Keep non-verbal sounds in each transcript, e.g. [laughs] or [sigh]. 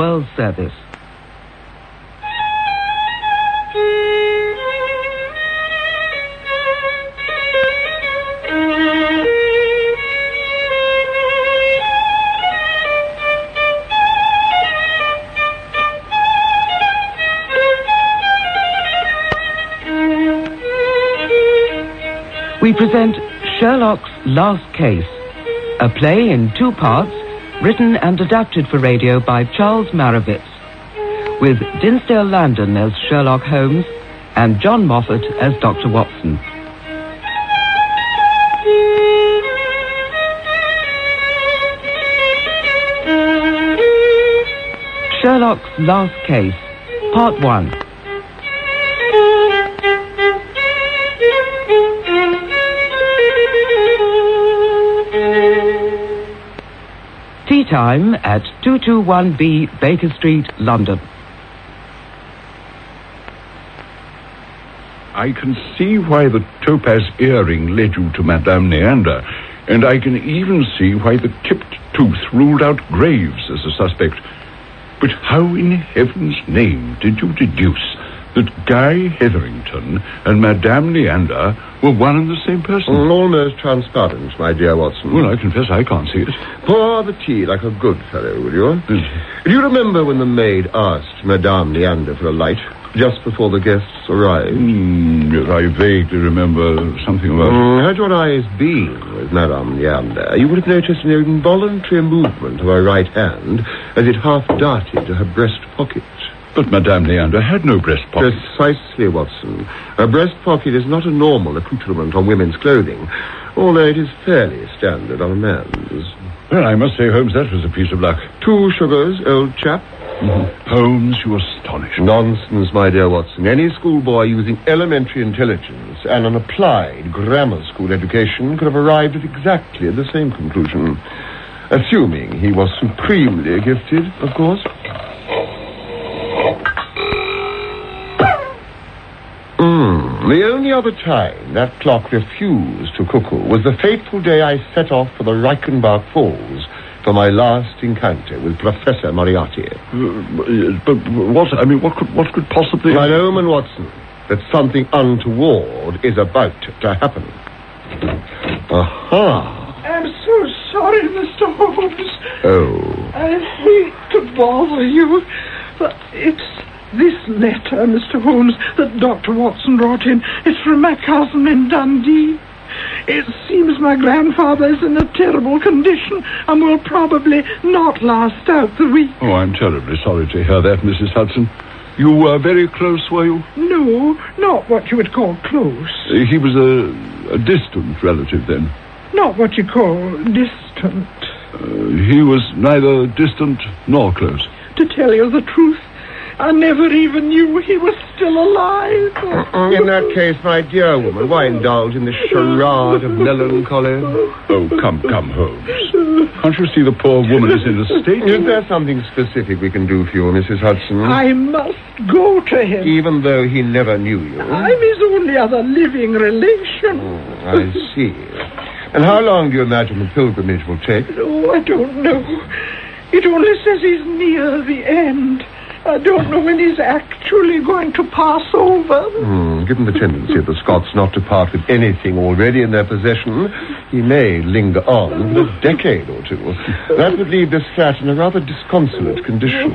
World Service. We present Sherlock's Last Case, a play in two parts, written and adapted for radio by Charles Marowitz, with Dinsdale Landen as Sherlock Holmes and John Moffatt as Dr. Watson. Sherlock's Last Case, Part 1. Time at 221B Baker Street, London. I can see why the topaz earring led you to Madame Neander, and I can even see why the tipped tooth ruled out Graves as a suspect. But how in heaven's name did you deduce that Guy Hetherington and Madame Neander were one and the same person? Almost transparent, my dear Watson. Well, I confess I can't see it. Pour the tea like a good fellow, will you? Do you remember when the maid asked Madame Leander for a light just before the guests arrived? Mm, yes, I vaguely remember something about it. Mm, had your eyes been with Madame Leander, you would have noticed an involuntary movement of her right hand as it half darted to her breast pocket. But Madame Leander had no breast pocket. Precisely, Watson. A breast pocket is not a normal accoutrement on women's clothing, although it is fairly standard on a man's. Well, I must say, Holmes, that was a piece of luck. Two sugars, old chap. Mm-hmm. Holmes, you astonish me. Nonsense, my dear Watson. Any schoolboy using elementary intelligence and an applied grammar school education could have arrived at exactly the same conclusion. Assuming he was supremely gifted, of course. The only other time that clock refused to cuckoo was the fateful day I set off for the Reichenbach Falls for my last encounter with Professor Moriarty. Uh, but what? I mean, what could what could possibly? My Omen Watson, that something untoward is about to happen. Aha. I'm so sorry, Mr. Holmes. Oh. I hate to bother you, but it's this letter, Mr. Holmes, that Dr. Watson brought in. is from my cousin in Dundee. It seems my grandfather is in a terrible condition and will probably not last out the week. Oh, I'm terribly sorry to hear that, Mrs. Hudson. You were very close, were you? No, not what you would call close. Uh, He was a, a distant relative then. Not what you call distant. Uh, he was neither distant nor close. To tell you the truth, I never even knew he was still alive. Uh-uh. In that case, my dear woman, why indulge in this charade of melancholy? Oh, come, come, Holmes. Can't you see the poor woman is in a state? Is there something specific we can do for you, Mrs. Hudson? I must go to him. Even though he never knew you? I'm his only other living relation. Oh, I see. And how long do you imagine the pilgrimage will take? Oh, I don't know. It only says he's near the end. I don't know when he's actually going to pass over. Hmm, given the tendency of the Scots not to part with anything already in their possession, he may linger on for a decade or two. That would leave this flat in a rather disconsolate condition.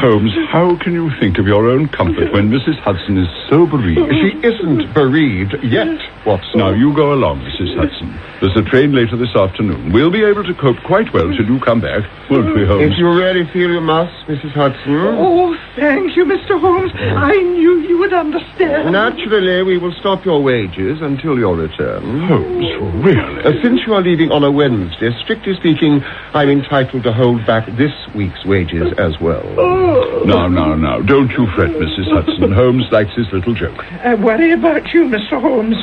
Holmes, how can you think of your own comfort when Mrs. Hudson is so bereaved? She isn't bereaved yet, Watson. Now, you go along, Mrs. Hudson. There's a train later this afternoon. We'll be able to cope quite well till you come back, won't we, Holmes? If you really feel you must, Mrs. Hudson. Oh, thank you, Mr. Holmes. I knew you would understand. Naturally, we will stop your wages until your return. Holmes, really? Uh, since you are leaving on a Wednesday, strictly speaking, I'm entitled to hold back this week's wages as well. Oh. Now, now, now, don't you fret, Mrs. Hudson. [laughs] Holmes likes his little joke. I worry about you, Mr. Holmes.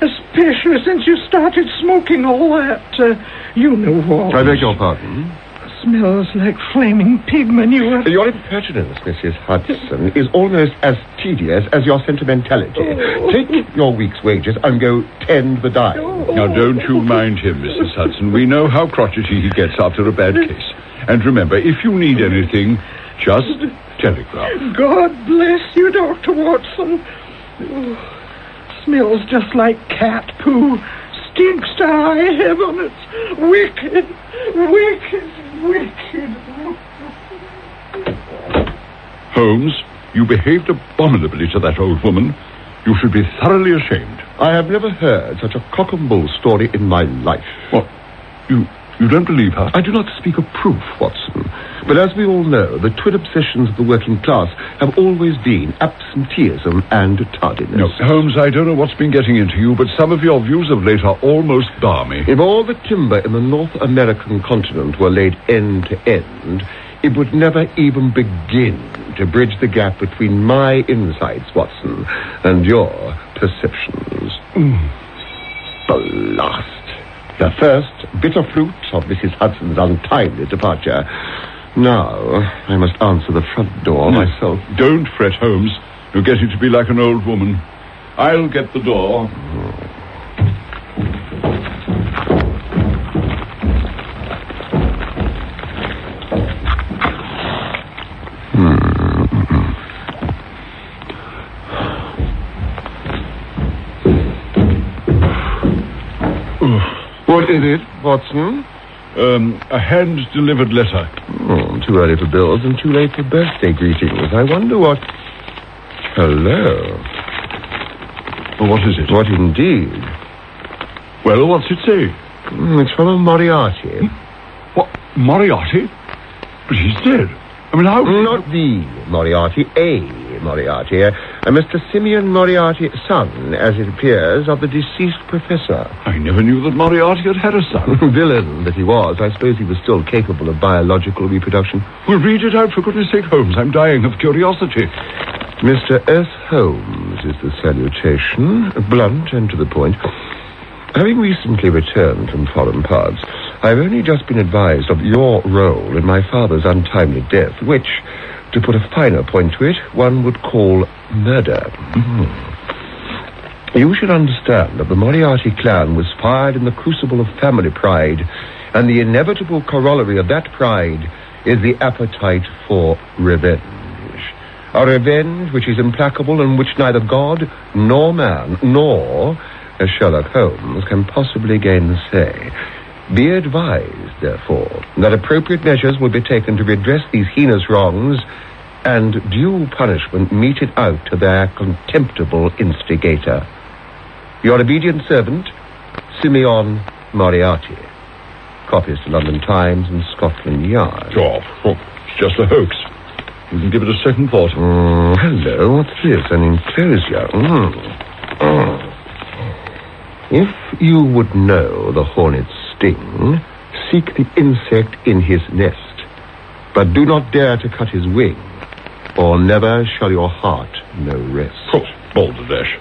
Especially since you started smoking all that, uh, you know what. I beg your pardon. Smells like flaming pig manure. Your impertinence, Mrs. Hudson, is almost as tedious as your sentimentality. Oh. Take your week's wages and go tend the dying. Oh. Now, don't you mind him, Mrs. Hudson. We know how crotchety he gets after a bad case. And remember, if you need anything, Just telegraph. God bless you, Dr. Watson. Oh, smells just like cat poo. Stinks to high heaven. It's wicked, wicked, wicked. Holmes, you behaved abominably to that old woman. You should be thoroughly ashamed. I have never heard such a cock and bull story in my life. What? You you don't believe her? I do not speak of proof, Watson. But as we all know, the twin obsessions of the working class have always been absenteeism and tardiness. No, Holmes, I don't know what's been getting into you, but some of your views of late are almost balmy. If all the timber in the North American continent were laid end to end, it would never even begin to bridge the gap between my insights, Watson, and your perceptions. Hmm. Blast. The first bitter fruit of Mrs. Hudson's untimely departure. Now, I must answer the front door hmm. myself. Don't fret, Holmes. You're getting to be like an old woman. I'll get the door. What Watson? Um, a hand-delivered letter. Oh, too early for bills and too late for birthday greetings. I wonder what... Hello. Oh, what is it? What indeed? Well, what's it say? Mm, It's from a Moriarty. What? Moriarty? But he's dead. I mean, how... Not the Moriarty, a Moriarty. A, a Mr. Simeon Moriarty, son, as it appears, of the deceased professor. I never knew that Moriarty had had a son. [laughs] Villain that he was, I suppose he was still capable of biological reproduction. well, read it out, for goodness sake, Holmes. I'm dying of curiosity. Mr. S. Holmes is the salutation, blunt and to the point. Having recently returned from foreign parts, I've only just been advised of your role in my father's untimely death, which, to put a finer point to it, one would call murder. Mm-hmm. You should understand that the Moriarty clan was fired in the crucible of family pride, and the inevitable corollary of that pride is the appetite for revenge. A revenge which is implacable and which neither God nor man nor as Sherlock Holmes can possibly gainsay. Be advised, therefore, that appropriate measures will be taken to redress these heinous wrongs and due punishment meted out to their contemptible instigator. Your obedient servant, Simeon Moriarty. Copies to London Times and Scotland Yard. Oh, oh, it's just a hoax. You can give it a second thought. Mm, hello, what's this? An enclosure. Mm. Mm. If you would know the hornet's sting, seek the insect in his nest. But do not dare to cut his wing, or never shall your heart know rest. Oh, balderdash.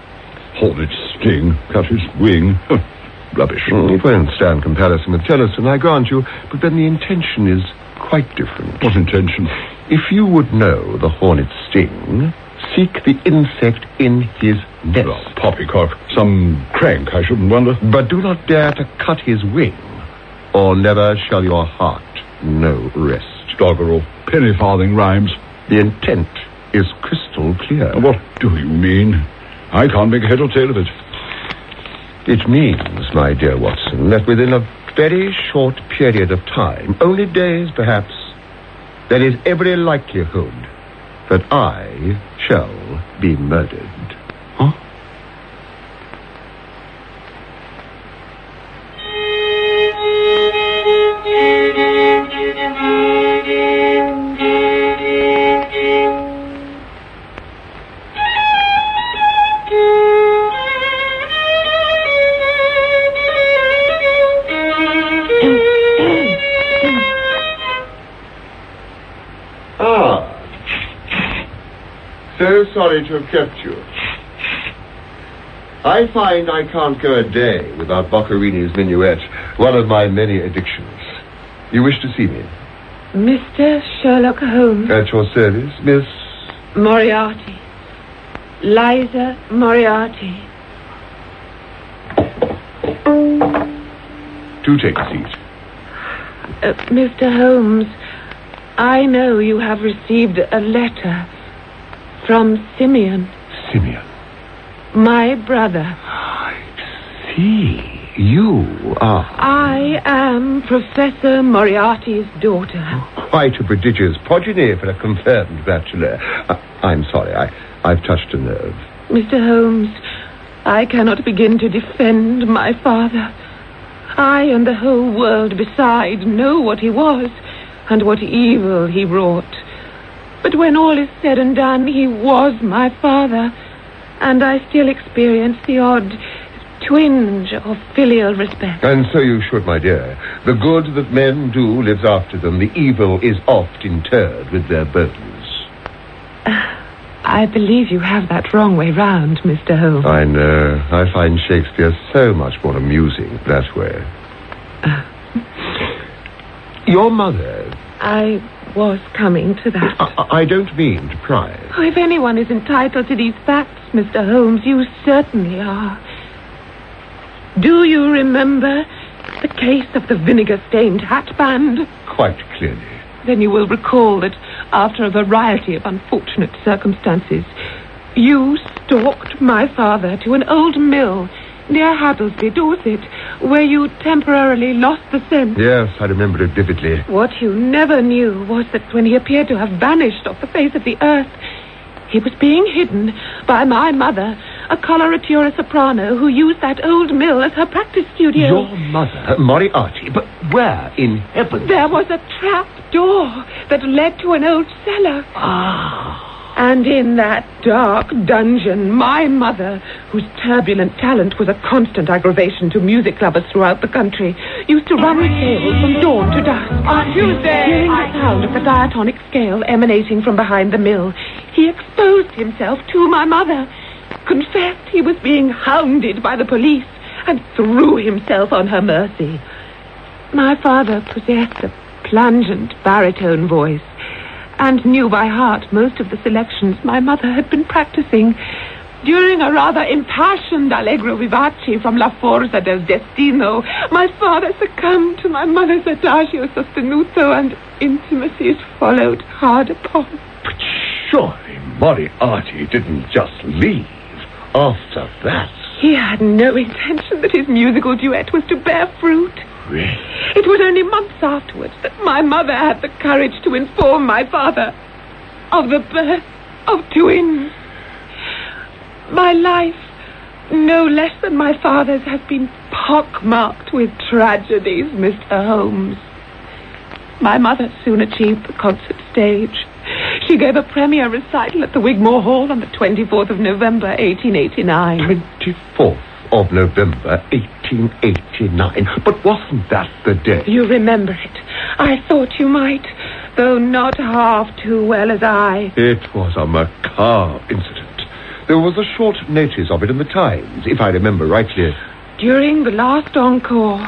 Hornet's sting, cut his wing. [laughs] Rubbish. Mm, It won't stand comparison with Tennyson, I grant you, but then the intention is quite different. What intention? If you would know the hornet's sting, seek the insect in his nest. Oh, poppycock. Some crank, I shouldn't wonder. But do not dare to cut his wing, or never shall your heart know rest. Doggerel. Penny farthing rhymes. The intent is crystal clear. What do you mean? I can't make head or tail of it. It means, my dear Watson, that within a very short period of time, only days perhaps, there is every likelihood that I shall be murdered. Have kept you. I find I can't go a day without Boccherini's minuet, one of my many addictions. You wish to see me? Mr. Sherlock Holmes. At your service, Miss... Moriarty. Liza Moriarty. Do take a seat. Uh, Mr. Holmes, I know you have received a letter from Simeon, Simeon. my brother. I see. You are I am Professor Moriarty's daughter. quite a prodigious progeny for a confirmed bachelor. I, I'm sorry, I, I've touched a nerve. Mr. Holmes, I cannot begin to defend my father. I and the whole world beside know what he was and what evil he wrought. But when all is said and done, he was my father, and I still experience the odd twinge of filial respect. And so you should, my dear. The good that men do lives after them. The evil is oft interred with their bones. [sighs] I believe you have that wrong way round, Mr. Holmes. I know. I find Shakespeare so much more amusing that way. Uh. Your mother, I was coming to that. I, I don't mean to pry. Oh, if anyone is entitled to these facts, Mr. Holmes, you certainly are. Do you remember the case of the vinegar-stained hatband? Quite clearly. Then you will recall that after a variety of unfortunate circumstances, you stalked my father to an old mill near Haddlesby, Dorset, where you temporarily lost the scent. Yes, I remember it vividly. What you never knew was that when he appeared to have vanished off the face of the earth, he was being hidden by my mother, a coloratura soprano who used that old mill as her practice studio. Your mother, Moriarty, but where in heaven? There was a trap door that led to an old cellar. Ah. And in that dark dungeon, my mother, whose turbulent talent was a constant aggravation to music lovers throughout the country, used to run the scales from dawn to dusk. On Tuesday, hearing the sound of the diatonic scale emanating from behind the mill, he exposed himself to my mother, confessed he was being hounded by the police, and threw himself on her mercy. My father possessed a plungent baritone voice and knew by heart most of the selections my mother had been practicing. During a rather impassioned allegro vivace from La Forza del Destino, my father succumbed to my mother's adagio sostenuto and intimacies followed hard upon. But surely Moriarty didn't just leave after that. He had no intention that his musical duet was to bear fruit. It was only months afterwards that my mother had the courage to inform my father of the birth of twins. My life, no less than my father's, has been pockmarked with tragedies, Mr. Holmes. My mother soon achieved the concert stage. She gave a premiere recital at the Wigmore Hall on the 24th of November, 1889. 24th of November, 1889. But wasn't that the day? You remember it. I thought you might, though not half too well as I. It was a macabre incident. There was a short notice of it in the Times, if I remember rightly. During the last encore,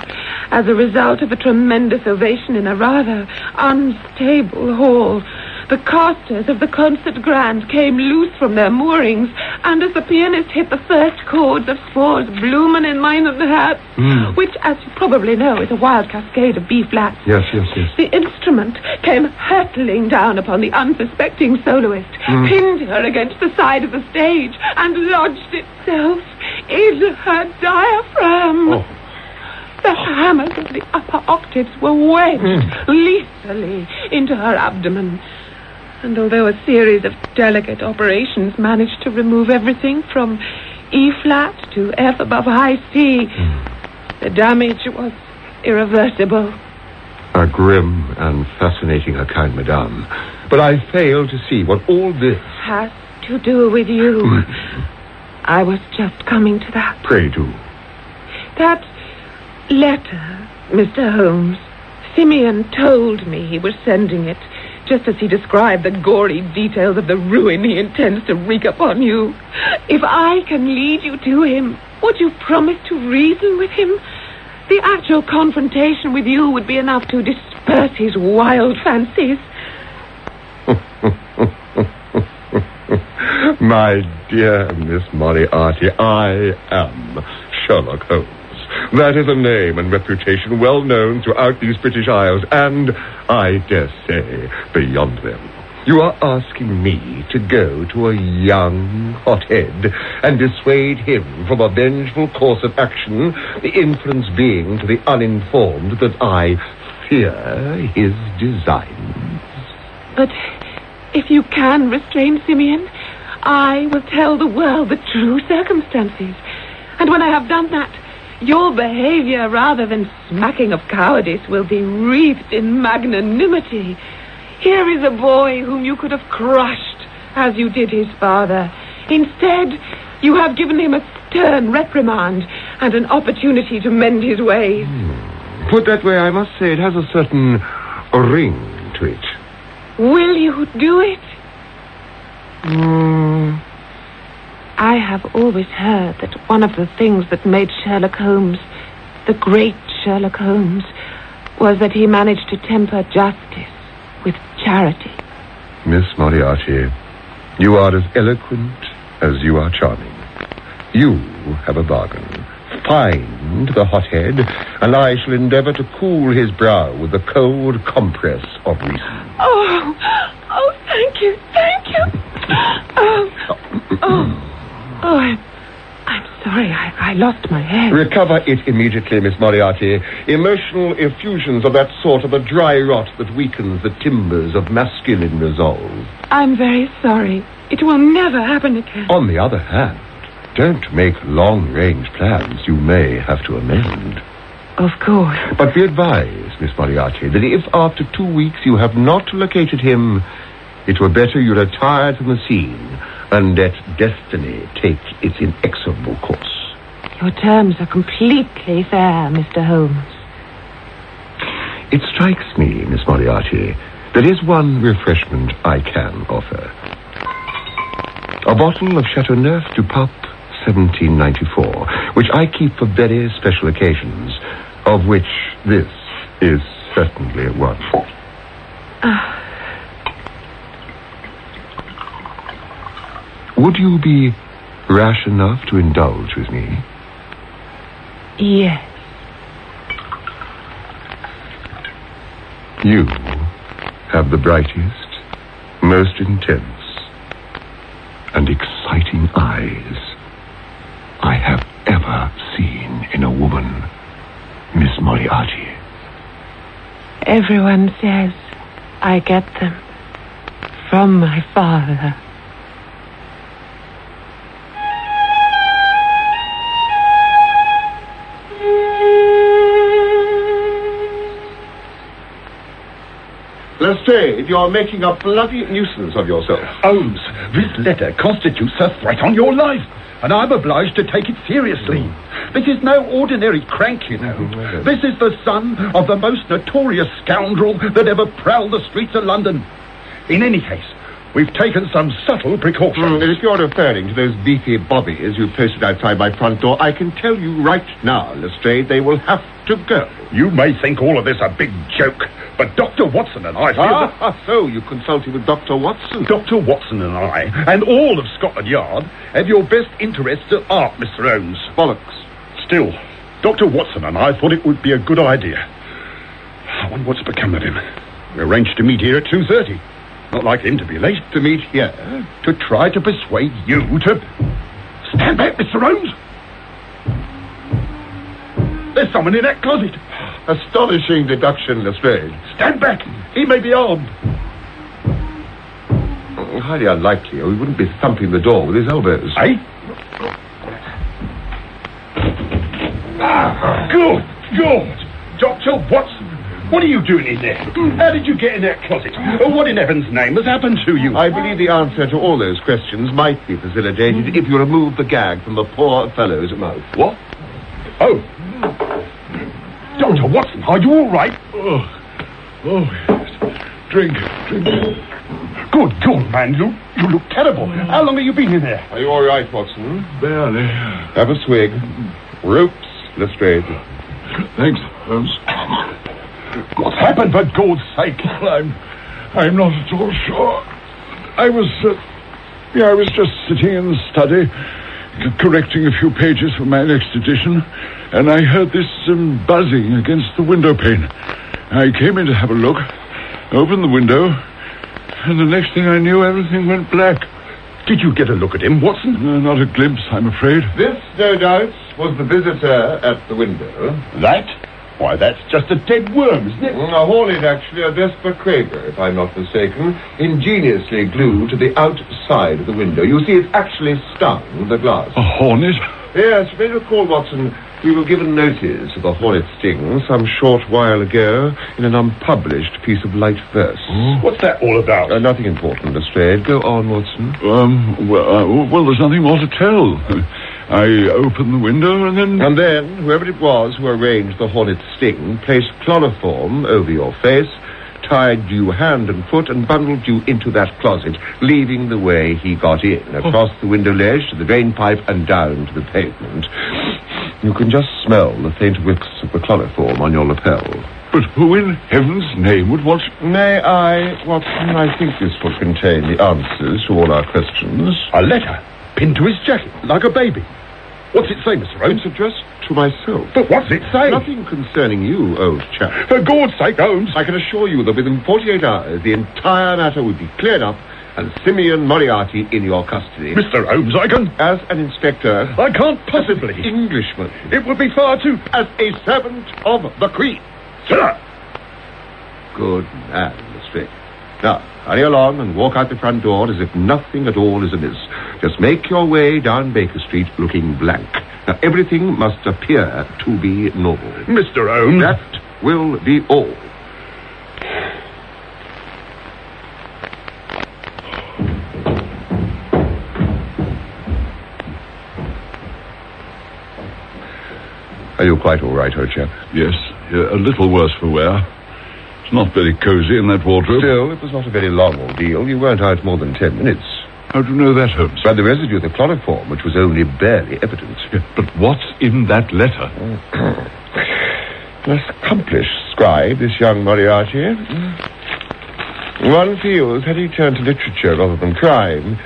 as a result of a tremendous ovation in a rather unstable hall, the casters of the concert grand came loose from their moorings, and as the pianist hit the first chords of Spohr's Blumen in Meinen Herz, Mm. which, as you probably know, is a wild cascade of B flats, Yes, yes, yes. the instrument came hurtling down upon the unsuspecting soloist, pinned her against the side of the stage, and lodged itself in her diaphragm. Oh. The hammers of the upper octaves were wedged lethally into her abdomen. And although a series of delicate operations managed to remove everything from E flat to F above high C, hmm. the damage was irreversible. A grim and fascinating account, madame. But I fail to see what all this... Has to do with you. Hmm. I was just coming to that. Pray do. That letter, Mr. Holmes. Simeon told me he was sending it, just as he described the gory details of the ruin he intends to wreak upon you. If I can lead you to him, would you promise to reason with him? The actual confrontation with you would be enough to disperse his wild fancies. [laughs] My dear Miss Moriarty, I am Sherlock Holmes. That is a name and reputation well known throughout these British Isles, and, I dare say, beyond them. You are asking me to go to a young hothead and dissuade him from a vengeful course of action, the inference being to the uninformed that I fear his designs. But if you can restrain Simeon, I will tell the world the true circumstances. And when I have done that, your behavior, rather than smacking of cowardice, will be wreathed in magnanimity. Here is a boy whom you could have crushed as you did his father. Instead, you have given him a stern reprimand and an opportunity to mend his ways. Put that way, I must say it has a certain ring to it. Will you do it? Mm, I have always heard that one of the things that made Sherlock Holmes the great Sherlock Holmes was that he managed to temper justice with charity. Miss Moriarty, you are as eloquent as you are charming. You have a bargain. Find the hothead, and I shall endeavor to cool his brow with the cold compress of reason. Oh, oh, thank you, thank you. [clears throat] Um, oh, oh, oh I'm, I'm sorry, I, I lost my head. Recover it immediately, Miss Moriarty. Emotional effusions of that sort are the dry rot that weakens the timbers of masculine resolve. I'm very sorry. It will never happen again. On the other hand, don't make long-range plans you may have to amend. Of course. But be advised, Miss Moriarty, that if after two weeks you have not located him, it were better you retire from the scene and let destiny take its inexorable course. Your terms are completely fair, Mr. Holmes. It strikes me, Miss Moriarty, there is one refreshment I can offer. A bottle of Chateauneuf du Pape 1794, which I keep for very special occasions, of which this is certainly one. Ah, Would you be rash enough to indulge with me? Yes. You have the brightest, most intense, and exciting eyes I have ever seen in a woman, Miss Moriarty. Everyone says I get them from my father. Lestrade, you're making a bloody nuisance of yourself. Holmes, this letter constitutes a threat on your life, and I'm obliged to take it seriously. Hmm. This is no ordinary crank, you know. Hmm, this is the son of the most notorious scoundrel that ever prowled the streets of London. In any case, we've taken some subtle precautions. Mm, if you're referring to those beefy bobbies you posted outside my front door, I can tell you right now, Lestrade, they will have to go. You may think all of this a big joke, but Dr. Watson and I feel that... Ah, so you consulted with Dr. Watson? Dr. Watson and I, and all of Scotland Yard, have your best interests at heart, Mr. Holmes. Bollocks. Still, Dr. Watson and I thought it would be a good idea. I wonder what's become of him. We arranged to meet here at 2.30. Not like him to be late. To meet here? To try to persuade you to... Stand back, Mr. Holmes! There's someone in that closet. Astonishing deduction, Lestrade. Stand back. He may be armed. Highly unlikely, or he wouldn't be thumping the door with his elbows. Eh? Ah, good, good. Dr. Watson, what are you doing in there? How did you get in that closet? Oh, What in heaven's name has happened to you? I believe the answer to all those questions might be facilitated if you remove the gag from the poor fellow's mouth. What? Oh. Dr. Watson, are you all right? Oh, oh, yes. Drink, drink. Good God, man, you, you look terrible. How long have you been in there? Are you all right, Watson? Barely. Have a swig. Ropes, Lestrade. Thanks, Holmes. What's happened, for God's sake? I'm, I'm not at all sure. I was, uh, yeah, I was just sitting in the study, correcting a few pages for my next edition, and I heard this um, buzzing against the window pane. I came in to have a look, opened the window, and the next thing I knew, everything went black. Did you get a look at him, Watson? Uh, not a glimpse, I'm afraid. This, no doubt, was the visitor at the window. That? Why, that's just a dead worm, isn't it? Mm, A hornet, actually, a Vespa Krager, if I'm not mistaken, ingeniously glued to the outside of the window. You see, it's actually stung the glass. A hornet? Yes, you may recall, Watson, we were given notice of the hornet sting some short while ago in an unpublished piece of light verse. What's that all about? Uh, nothing important, Lestrade. Go on, Watson. Um, well, uh, well, there's nothing more to tell. I opened the window and then... And then, whoever it was who arranged the hornet sting placed chloroform over your face, tied you hand and foot, and bundled you into that closet, leaving the way he got in, oh. across the window ledge to the drain pipe and down to the pavement. You can just smell the faint whiffs of the chloroform on your lapel. But who in heaven's name would want... May I, Watson? I think this will contain the answers to all our questions. A letter pinned to his jacket, like a baby. What's it say, Mr. Holmes? It's addressed to myself. But what's it say? Nothing concerning you, old chap. For God's sake, Holmes. I can assure you that within 48 hours the entire matter would be cleared up and Simeon Moriarty in your custody. Mr. Holmes, I can... As an inspector, I can't possibly. Englishman, It would be far too... as a servant of the Queen. Sir! Good man, Lestrade. Now, hurry along and walk out the front door as if nothing at all is amiss. Just make your way down Baker Street looking blank. Now, everything must appear to be normal. Mr. Holmes... That will be all. Are you quite all right, old chap? Yes, a little worse for wear. It's not very cosy in that wardrobe. Still, it was not a very long ordeal. You weren't out more than ten minutes. How do you know that, Holmes? By the residue of the chloroform, which was only barely evident. Yeah, but what's in that letter? An accomplished scribe, this young Moriarty. One feels, had he turned to literature rather than crime,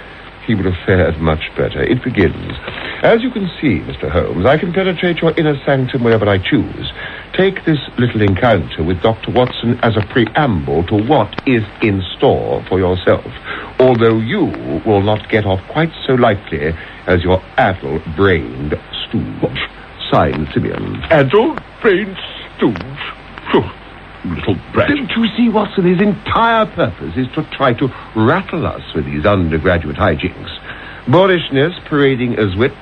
he would have fared much better. It begins. As you can see, Mr. Holmes, I can penetrate your inner sanctum wherever I choose. Take this little encounter with Dr. Watson as a preamble to what is in store for yourself, although you will not get off quite so lightly as your addle-brained stooge. Signed, Simeon. Addle-brained stooge. Little brat. Don't you see, Watson? His entire purpose is to try to rattle us with these undergraduate hijinks. Boorishness parading as wit.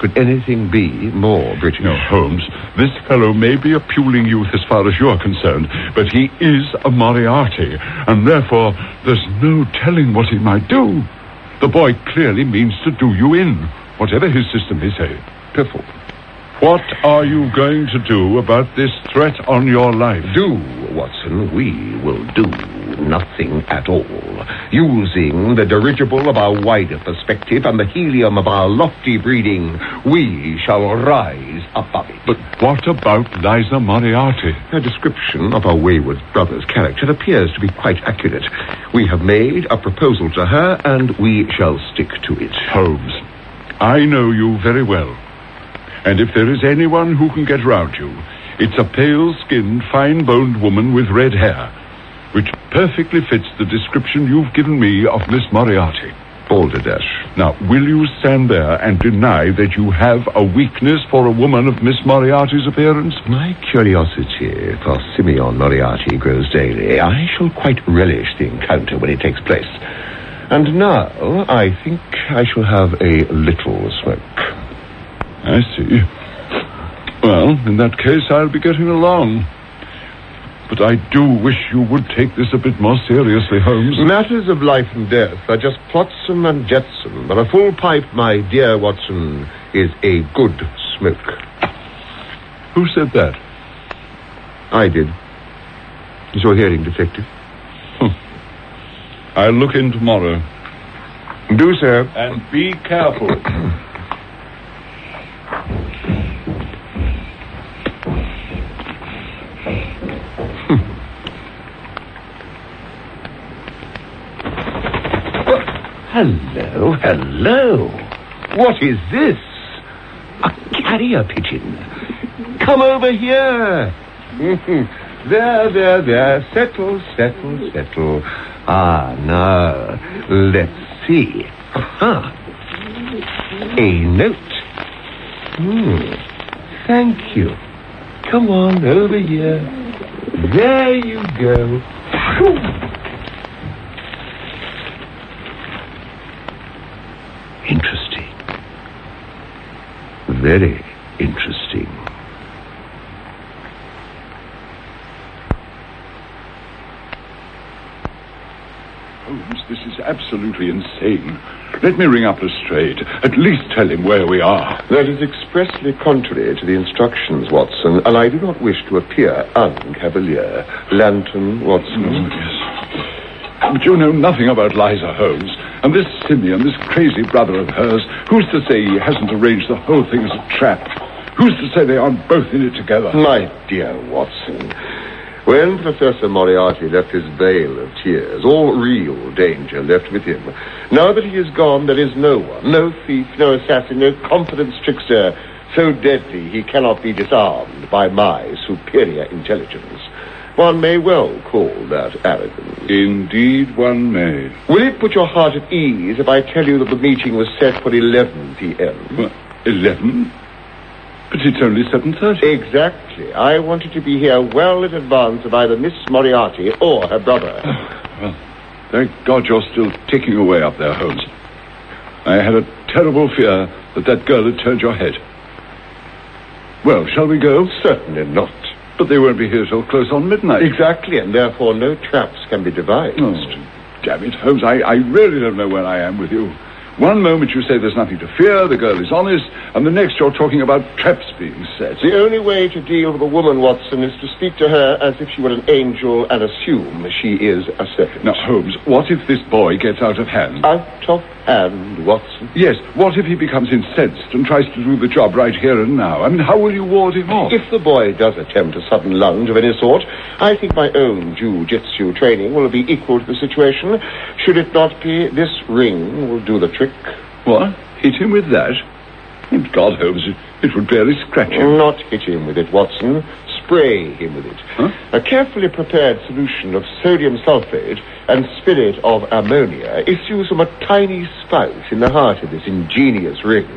Could anything be more British? No, Holmes, this fellow may be a puling youth as far as you're concerned, but he is a Moriarty, and therefore there's no telling what he might do. The boy clearly means to do you in, whatever his system is, eh? Piffle. What are you going to do about this threat on your life? Do, Watson, we will do nothing at all. Using the dirigible of our wider perspective and the helium of our lofty breeding, we shall rise above it. But what about Liza Moriarty? Her description of our wayward brother's character appears to be quite accurate. We have made a proposal to her, and we shall stick to it. Holmes, I know you very well. And if there is anyone who can get round you, it's a pale-skinned, fine-boned woman with red hair, which perfectly fits the description you've given me of Miss Moriarty. Balderdash. Now, will you stand there and deny that you have a weakness for a woman of Miss Moriarty's appearance? My curiosity for Simeon Moriarty grows daily. I shall quite relish the encounter when it takes place. And now, I think I shall have a little smoke. I see. Well, in that case, I'll be getting along. But I do wish you would take this a bit more seriously, Holmes. Matters of life and death are just flotsam and jetsam, but a full pipe, my dear Watson, is a good smoke. Who said that? I did. Is your hearing defective? I'll look in tomorrow. Do so. And be careful. Hello, hello. What is this? A carrier pigeon. Come over here. [laughs] there, there, there. Settle, settle, settle. Ah, now, let's see. Aha. A note. Hmm. Thank you. Come on, over here. There you go. Interesting. Very interesting. Holmes, this is absolutely insane. Let me ring up Lestrade. At least tell him where we are. That is expressly contrary to the instructions, Watson, and I do not wish to appear uncavalier. Lantern, Watson. Oh, yes. But you know nothing about Liza Holmes. And this Simeon, this crazy brother of hers, who's to say he hasn't arranged the whole thing as a trap? Who's to say they aren't both in it together? My dear Watson, when Professor Moriarty left his vale of tears, all real danger left with him. Now that he is gone, there is no one, no thief, no assassin, no confidence trickster, so deadly he cannot be disarmed by my superior intelligence. One may well call that arrogance. Indeed, one may. Will it put your heart at ease if I tell you that the meeting was set for 11 p.m.? Well, Eleven? But it's only 7.30. Exactly. I wanted to be here well in advance of either Miss Moriarty or her brother. [sighs] Well, thank God you're still ticking away up there, Holmes. I had a terrible fear that that girl had turned your head. Well, shall we go? Certainly not. But they won't be here till close on midnight. Exactly, and therefore no traps can be devised. Oh, damn it, Holmes, I, I really don't know where I am with you. One moment you say there's nothing to fear, the girl is honest, and the next you're talking about traps being set. The only way to deal with a woman, Watson, is to speak to her as if she were an angel and assume she is a serpent. Now, Holmes, what if this boy gets out of hand? Out of hand, Watson. Yes, what if he becomes incensed and tries to do the job right here and now? I mean, how will you ward him off? If the boy does attempt a sudden lunge of any sort, I think my own jiu-jitsu training will be equal to the situation. Should it not be, this ring will do the trick. What? Hit him with that? Good God, Holmes, it, it would barely scratch him. Not hit him with it, Watson. Spray him with it. Huh? A carefully prepared solution of sodium sulfate and spirit of ammonia issues from a tiny spout in the heart of this ingenious ring,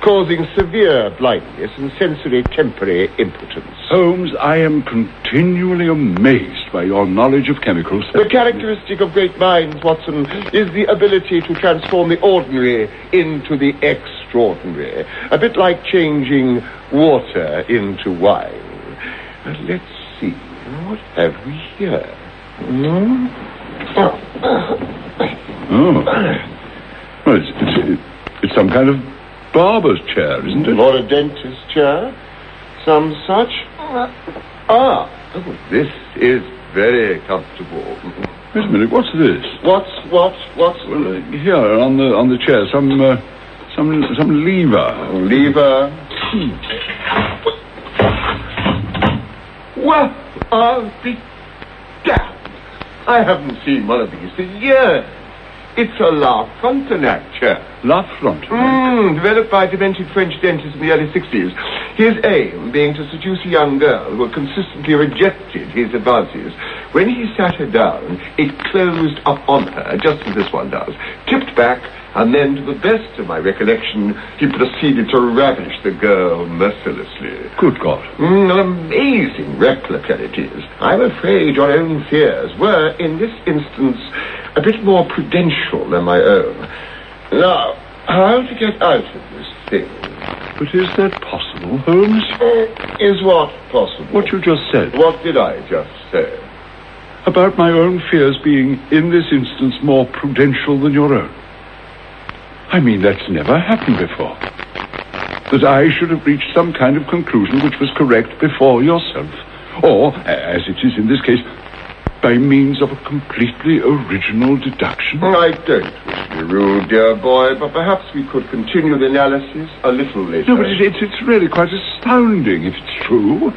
causing severe blindness and sensory temporary impotence. Holmes, I am continually amazed by your knowledge of chemicals. The characteristic of great minds, Watson, is the ability to transform the ordinary into the extraordinary. A bit like changing water into wine. But let's see, what have we here? Hmm? Oh. Well, it's, it's, it's some kind of barber's chair, isn't it? Or a dentist's chair? Some such? Ah, oh, this is very comfortable. Wait a minute, what's this? What's, what, what's... Well, uh, here on the on the chair, some uh, some some lever. Lever. What are the damn? I haven't seen one of these for years. It's a La Frontenac chair. La Frontenac. Mm, developed by a demented French dentist in the early 60s. His aim being to seduce a young girl who had consistently rejected his advances. When he sat her down, it closed up on her, just as this one does, tipped back, and then, to the best of my recollection, he proceeded to ravish the girl mercilessly. Good God. Mm, an amazing replica it is. I'm afraid your own fears were, in this instance, a bit more prudential than my own. Now, how to get out of this thing? But is that possible, Holmes? Uh, is what possible? What you just said What did I just say? about my own fears being, in this instance, more prudential than your own. I mean, that's never happened before. That I should have reached some kind of conclusion which was correct before yourself. Or, as it is in this case, by means of a completely original deduction. I don't wish to be rude, dear boy, but perhaps we could continue the analysis a little later. No, but it, it's, it's really quite astounding if it's true.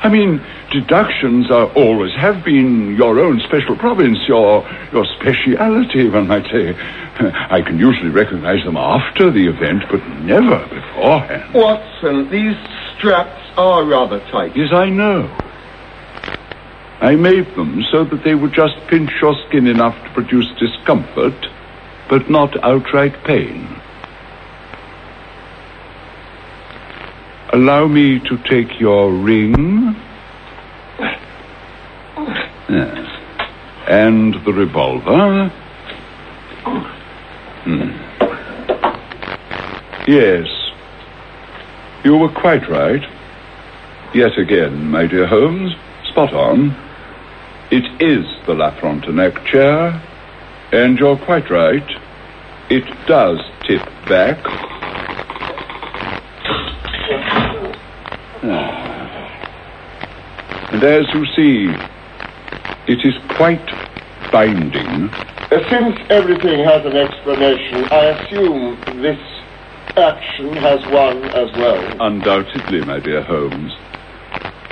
I mean, deductions are always have been your own special province, your your speciality, one might say. [laughs] I can usually recognize them after the event, but never beforehand. Watson, these straps are rather tight. Yes, I know. I made them so that they would just pinch your skin enough to produce discomfort, but not outright pain. Allow me to take your ring. Yes. And the revolver. Hmm. Yes. You were quite right. Yet again, my dear Holmes, spot on. It is the La Frontenac chair, and you're quite right. It does tip back. And as you see, it is quite binding. Uh, Since everything has an explanation, I assume this action has one as well. Undoubtedly, my dear Holmes.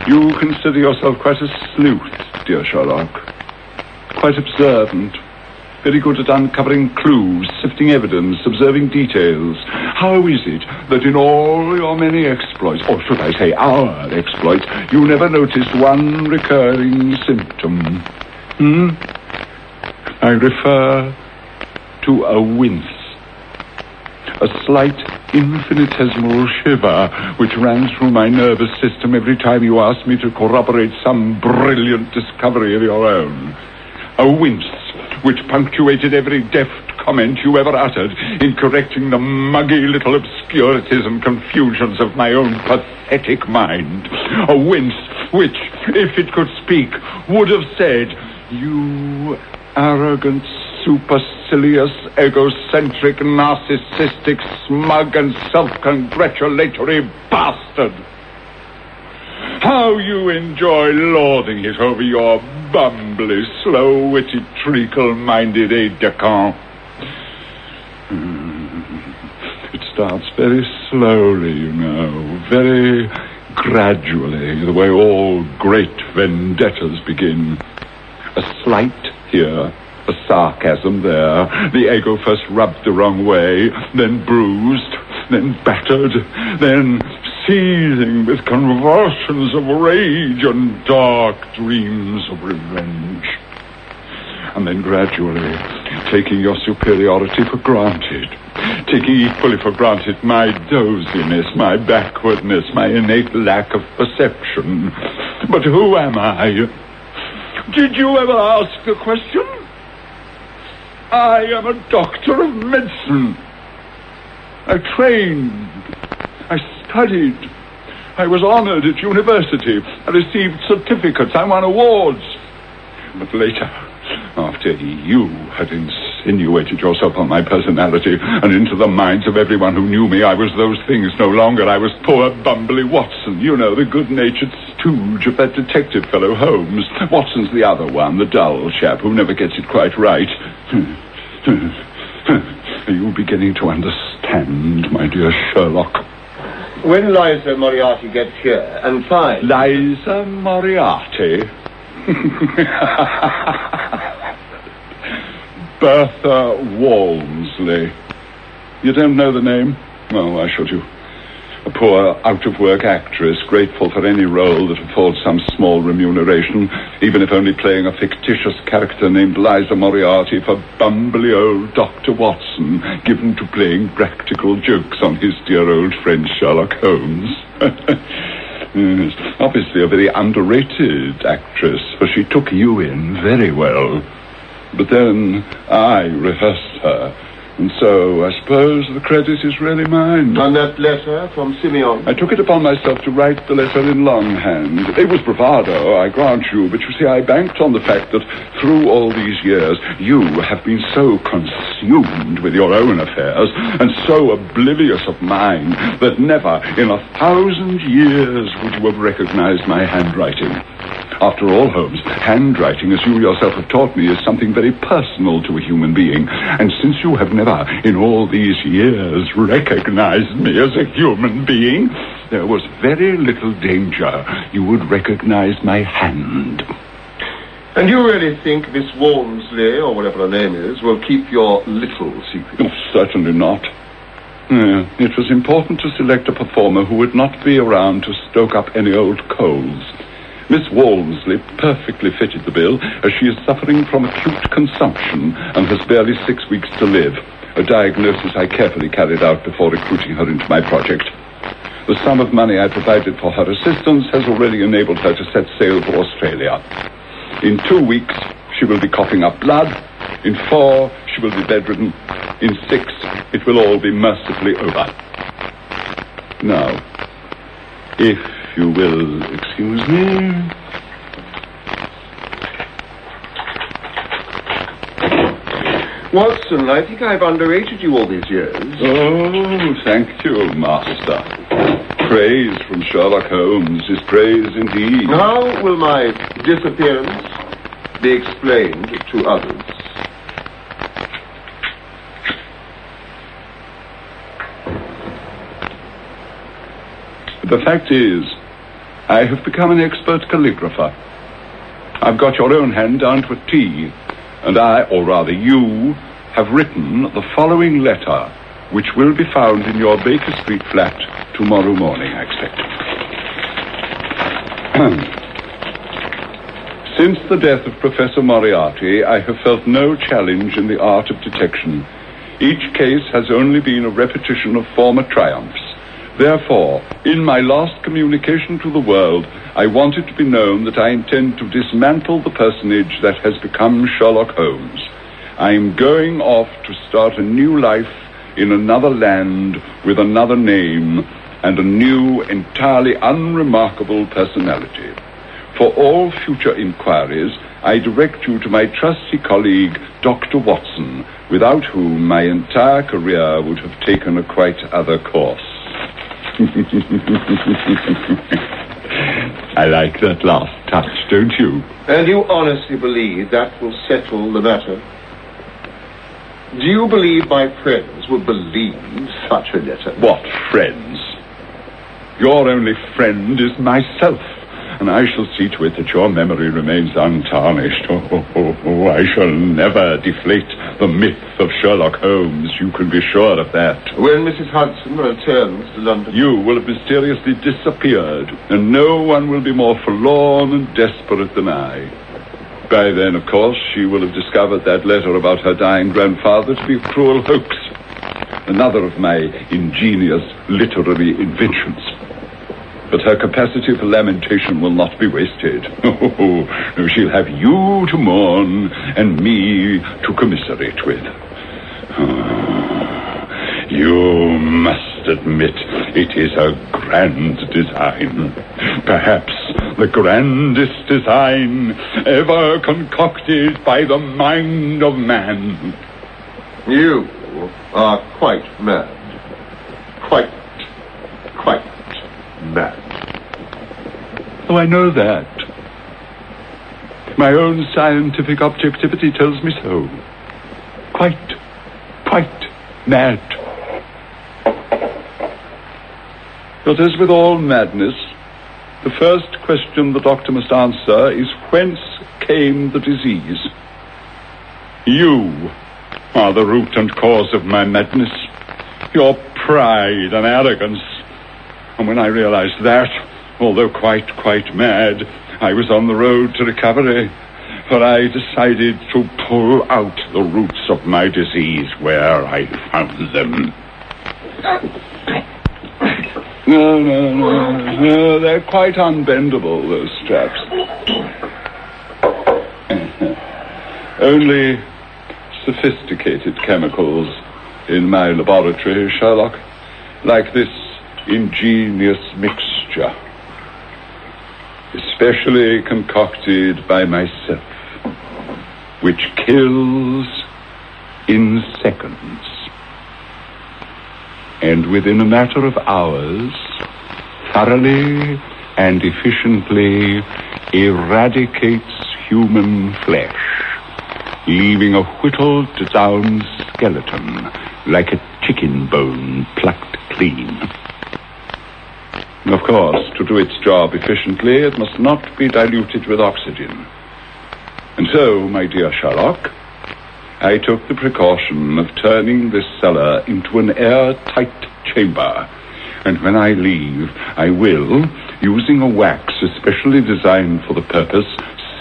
You consider yourself quite a sleuth, dear Sherlock. Quite observant. Very good at uncovering clues, sifting evidence, observing details. How is it that in all your many exploits, or should I say our exploits, you never noticed one recurring symptom? Hmm? I refer to a wince. A slight, infinitesimal shiver which ran through my nervous system every time you asked me to corroborate some brilliant discovery of your own. A wince which punctuated every deft comment you ever uttered in correcting the muggy little obscurities and confusions of my own pathetic mind. A wince which, if it could speak, would have said, You arrogant, supercilious, egocentric, narcissistic, smug, and self-congratulatory bastard. How you enjoy lording it over your bumbly, slow-witted, treacle-minded aide-de-camp. It starts very slowly, you know, very gradually, the way all great vendettas begin. A slight here, a sarcasm there, the ego first rubbed the wrong way, then bruised, then battered, then seething with convulsions of rage and dark dreams of revenge. And then gradually taking your superiority for granted, taking equally for granted my doziness, my backwardness, my innate lack of perception. But who am I? Did you ever ask the question? I am a doctor of medicine. I trained. I studied. I was honored at university. I received certificates. I won awards. But later, after you had insinuated yourself on my personality and into the minds of everyone who knew me, I was those things no longer. I was poor Bumbly Watson, you know, the good-natured stooge of that detective fellow Holmes. Watson's the other one, the dull chap who never gets it quite right. [laughs] Are you beginning to understand, my dear Sherlock? When Liza Moriarty gets here and finds... Liza Moriarty. [laughs] Bertha Walmsley. You don't know the name? Well, why should you? Poor, out-of-work actress, grateful for any role that affords some small remuneration, even if only playing a fictitious character named Liza Moriarty for bumbly old Dr. Watson, given to playing practical jokes on his dear old friend Sherlock Holmes. [laughs] Yes, obviously a very underrated actress, for she took you in very well. But then I rehearsed her, and so I suppose the credit is really mine. And that letter from Simeon. I took it upon myself to write the letter in longhand. It was bravado, I grant you, but you see, I banked on the fact that through all these years, you have been so consumed with your own affairs and so oblivious of mine that never in a thousand years would you have recognized my handwriting. After all, Holmes, handwriting, as you yourself have taught me, is something very personal to a human being. And since you have never, in all these years, recognized me as a human being, there was very little danger you would recognize my hand. And you really think Miss Walmsley, or whatever her name is, will keep your little secret? Oh, certainly not. Yeah, it was important to select a performer who would not be around to stoke up any old coals. Miss Walmsley perfectly fitted the bill, as she is suffering from acute consumption and has barely six weeks to live, a diagnosis I carefully carried out before recruiting her into my project. The sum of money I provided for her assistance has already enabled her to set sail for Australia. In two weeks, she will be coughing up blood. In four, she will be bedridden. In six, it will all be mercifully over. Now, if you will excuse me. Watson, I think I've underrated you all these years. Oh, thank you, Master. Praise from Sherlock Holmes is praise indeed. How will my disappearance be explained to others? The fact is, I have become an expert calligrapher. I've got your own hand down to a T, and I, or rather you, have written the following letter, which will be found in your Baker Street flat tomorrow morning, I expect. [clears throat] Since the death of Professor Moriarty, I have felt no challenge in the art of detection. Each case has only been a repetition of former triumphs. Therefore, in my last communication to the world, I want it to be known that I intend to dismantle the personage that has become Sherlock Holmes. I am going off to start a new life in another land with another name and a new, entirely unremarkable personality. For all future inquiries, I direct you to my trusty colleague, Dr. Watson, without whom my entire career would have taken a quite other course. I like that last touch, don't you? And you honestly believe that will settle the matter? Do you believe my friends would believe such a letter? What friends? Your only friend is myself, and I shall see to it that your memory remains untarnished. Oh, oh, oh, oh, I shall never deflate the myth of Sherlock Holmes. You can be sure of that. When Mrs. Hudson returns to London? You will have mysteriously disappeared, and no one will be more forlorn and desperate than I. By then, of course, she will have discovered that letter about her dying grandfather to be a cruel hoax. Another of my ingenious literary inventions. But her capacity for lamentation will not be wasted. [laughs] She'll have you to mourn and me to commiserate with. [sighs] You must admit it is a grand design. Perhaps the grandest design ever concocted by the mind of man. You are quite mad. Quite, quite mad. Oh, I know that. My own scientific objectivity tells me so. Quite, quite mad. But as with all madness, the first question the doctor must answer is whence came the disease? You are the root and cause of my madness. Your pride and arrogance. And when I realized that, although quite, quite mad, I was on the road to recovery. For I decided to pull out the roots of my disease where I found them. No, no, no, no, they're quite unbendable, those straps. [laughs] Only sophisticated chemicals in my laboratory, Sherlock, like this ingenious mixture, especially concocted by myself, which kills in seconds and within a matter of hours, thoroughly and efficiently eradicates human flesh, leaving a whittled down skeleton like a chicken bone plucked clean. Of course, to do its job efficiently, it must not be diluted with oxygen. And so, my dear Sherlock, I took the precaution of turning this cellar into an airtight chamber. And when I leave, I will, using a wax especially designed for the purpose,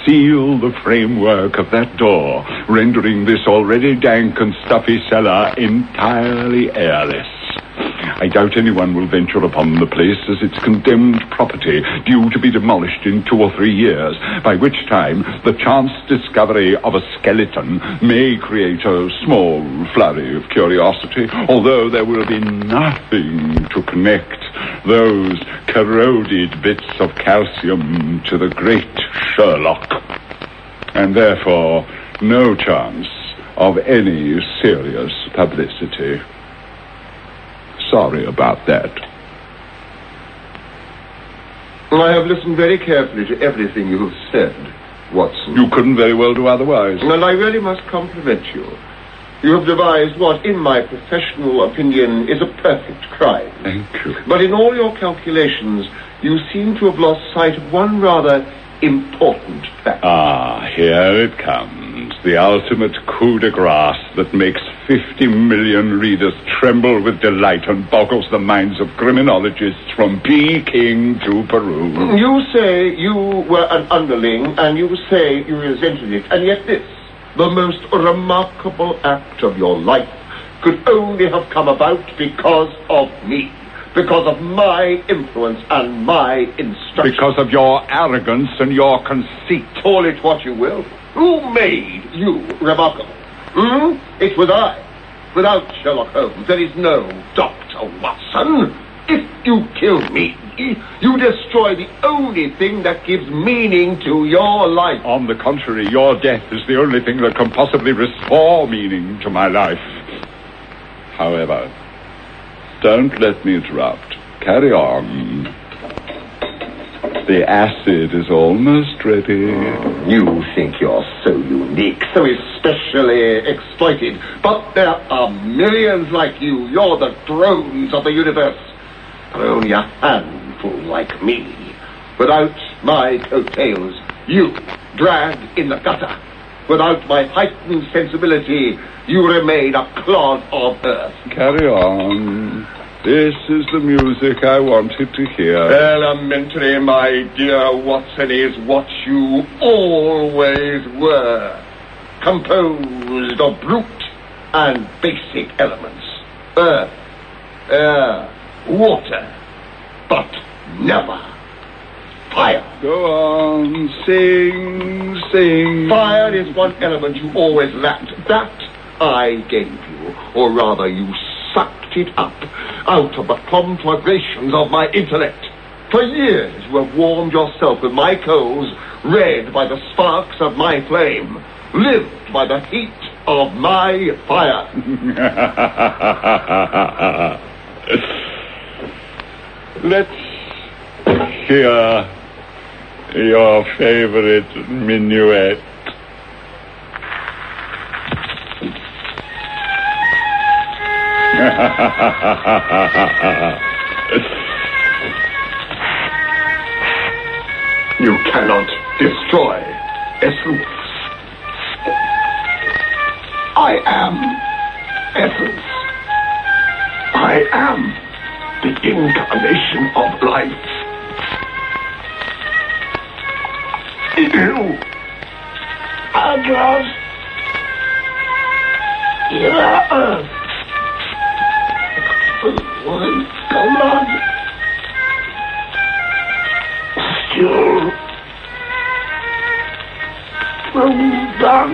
seal the framework of that door, rendering this already dank and stuffy cellar entirely airless. I doubt anyone will venture upon the place as its condemned property, due to be demolished in two or three years, by which time the chance discovery of a skeleton may create a small flurry of curiosity, although there will be nothing to connect those corroded bits of calcium to the great Sherlock. And therefore, no chance of any serious publicity. Sorry about that. I have listened very carefully to everything you have said, Watson. You couldn't very well do otherwise. And I really must compliment you. You have devised what, in my professional opinion, is a perfect crime. Thank you. But in all your calculations, you seem to have lost sight of one rather important fact. Ah, here it comes. The ultimate coup de grace that makes 50 million readers tremble with delight and boggles the minds of criminologists from Peking to Peru. You say you were an underling, and you say you resented it, and yet this, the most remarkable act of your life, could only have come about because of me. Because of my influence and my instruction. Because of your arrogance and your conceit. Call it what you will. Who made you remarkable? Hmm? It was I. Without Sherlock Holmes, there is no Dr. Watson. If you kill me, you destroy the only thing that gives meaning to your life. On the contrary, your death is the only thing that can possibly restore meaning to my life. However, don't let me interrupt. Carry on. The acid is almost ready. You think you're so unique, so especially exploited. But there are millions like you. You're the drones of the universe. Are only a handful like me. Without my coattails, you drag in the gutter. Without my heightened sensibility, you remain a clod of earth. Carry on. This is the music I wanted to hear. Elementary, my dear Watson, is what you always were. Composed of brute and basic elements. Earth, air, water, but never fire. Go on, sing, sing. Fire is one element you always lacked. That I gave you, or rather you sucked it up out of the conflagrations of my intellect. For years you have warmed yourself with my coals, read by the sparks of my flame, lived by the heat of my fire. [laughs] Let's hear your favorite minuet. [laughs] You cannot destroy essence. I am essence. I am the incarnation of life. You are just the earth. One blood. Still from down.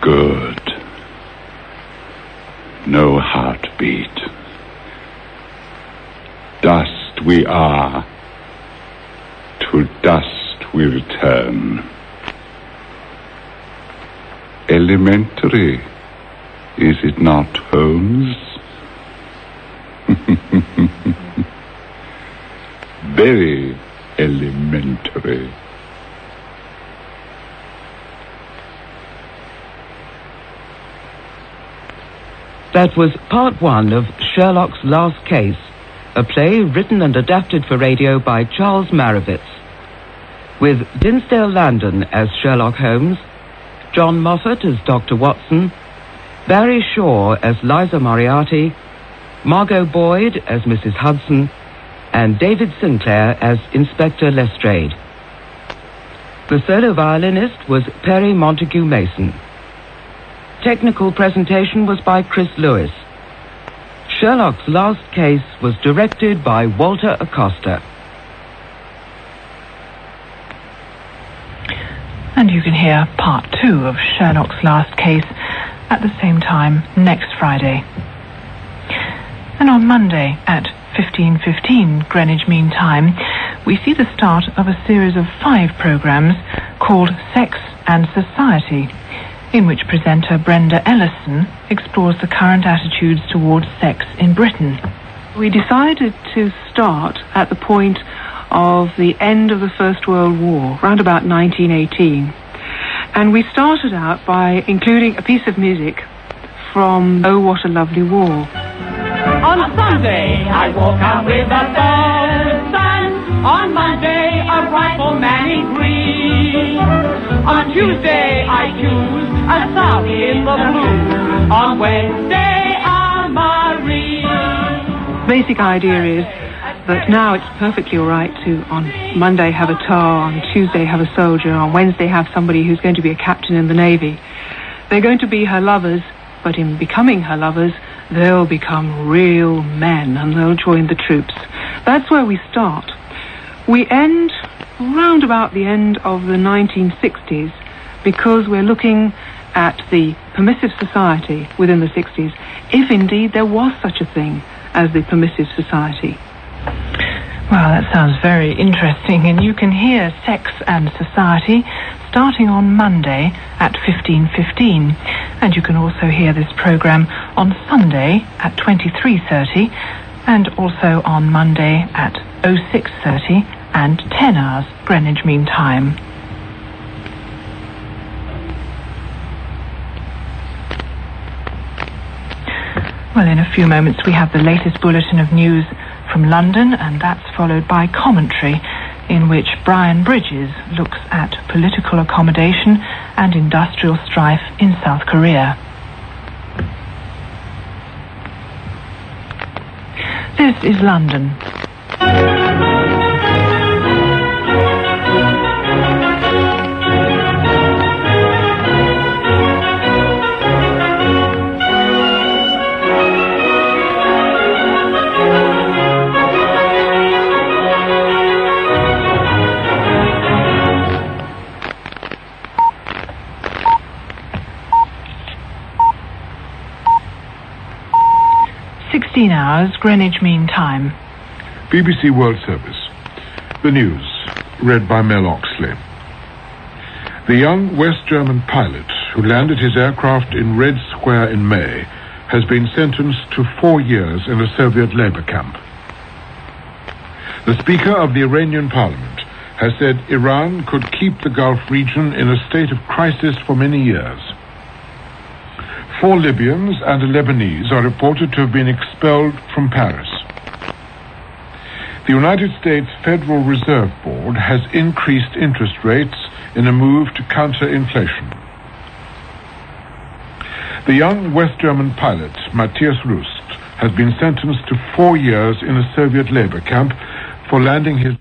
Good. No heartbeat. Dust we are. To dust we return. Elementary, is it not, Holmes? [laughs] Very elementary. That was part one of Sherlock's Last Case, a play written and adapted for radio by Charles Marowitz. With Dinsdale Landen as Sherlock Holmes, John Moffatt as Dr. Watson, Barry Shaw as Liza Moriarty, Margot Boyd as Mrs. Hudson, and David Sinclair as Inspector Lestrade. The solo violinist was Perry Montague Mason. Technical presentation was by Chris Lewis. Sherlock's Last Case was directed by Walter Acosta. And you can hear part two of Sherlock's Last Case at the same time next Friday. And on Monday at 15.15 Greenwich Mean Time, we see the start of a series of five programs called Sex and Society, in which presenter Brenda Ellison explores the current attitudes towards sex in Britain. We decided to start at the point of the end of the First World War, around about 1918. And we started out by including a piece of music from Oh What a Lovely War. On Sunday, I walk out with a thousand. On Monday, a rifleman in green. On Tuesday, I choose in the blue. On Wednesday. Basic idea is that now it's perfectly all right to, on Monday, have a tar, on Tuesday, have a soldier, on Wednesday, have somebody who's going to be a captain in the Navy. They're going to be her lovers, but in becoming her lovers, they'll become real men and they'll join the troops. That's where we start. We end round about the end of the 1960s because we're looking at the permissive society within the 60s, if indeed there was such a thing as the permissive society. Well, that sounds very interesting, and you can hear Sex and Society starting on Monday at 15.15. And you can also hear this program on Sunday at 23.30 and also on Monday at 06.30 and 10 hours Greenwich Mean Time. Well, in a few moments we have the latest bulletin of news from London, and that's followed by commentary in which Brian Bridges looks at political accommodation and industrial strife in South Korea. This is London. 16 hours Greenwich Mean Time. BBC World Service. The news, read by Mel Oxley. The young West German pilot who landed his aircraft in Red Square in May has been sentenced to four years in a Soviet labor camp. The Speaker of the Iranian Parliament has said Iran could keep the Gulf region in a state of crisis for many years. Four Libyans and a Lebanese are reported to have been expelled from Paris. The United States Federal Reserve Board has increased interest rates in a move to counter inflation. The young West German pilot, Matthias Rust, has been sentenced to four years in a Soviet labor camp for landing his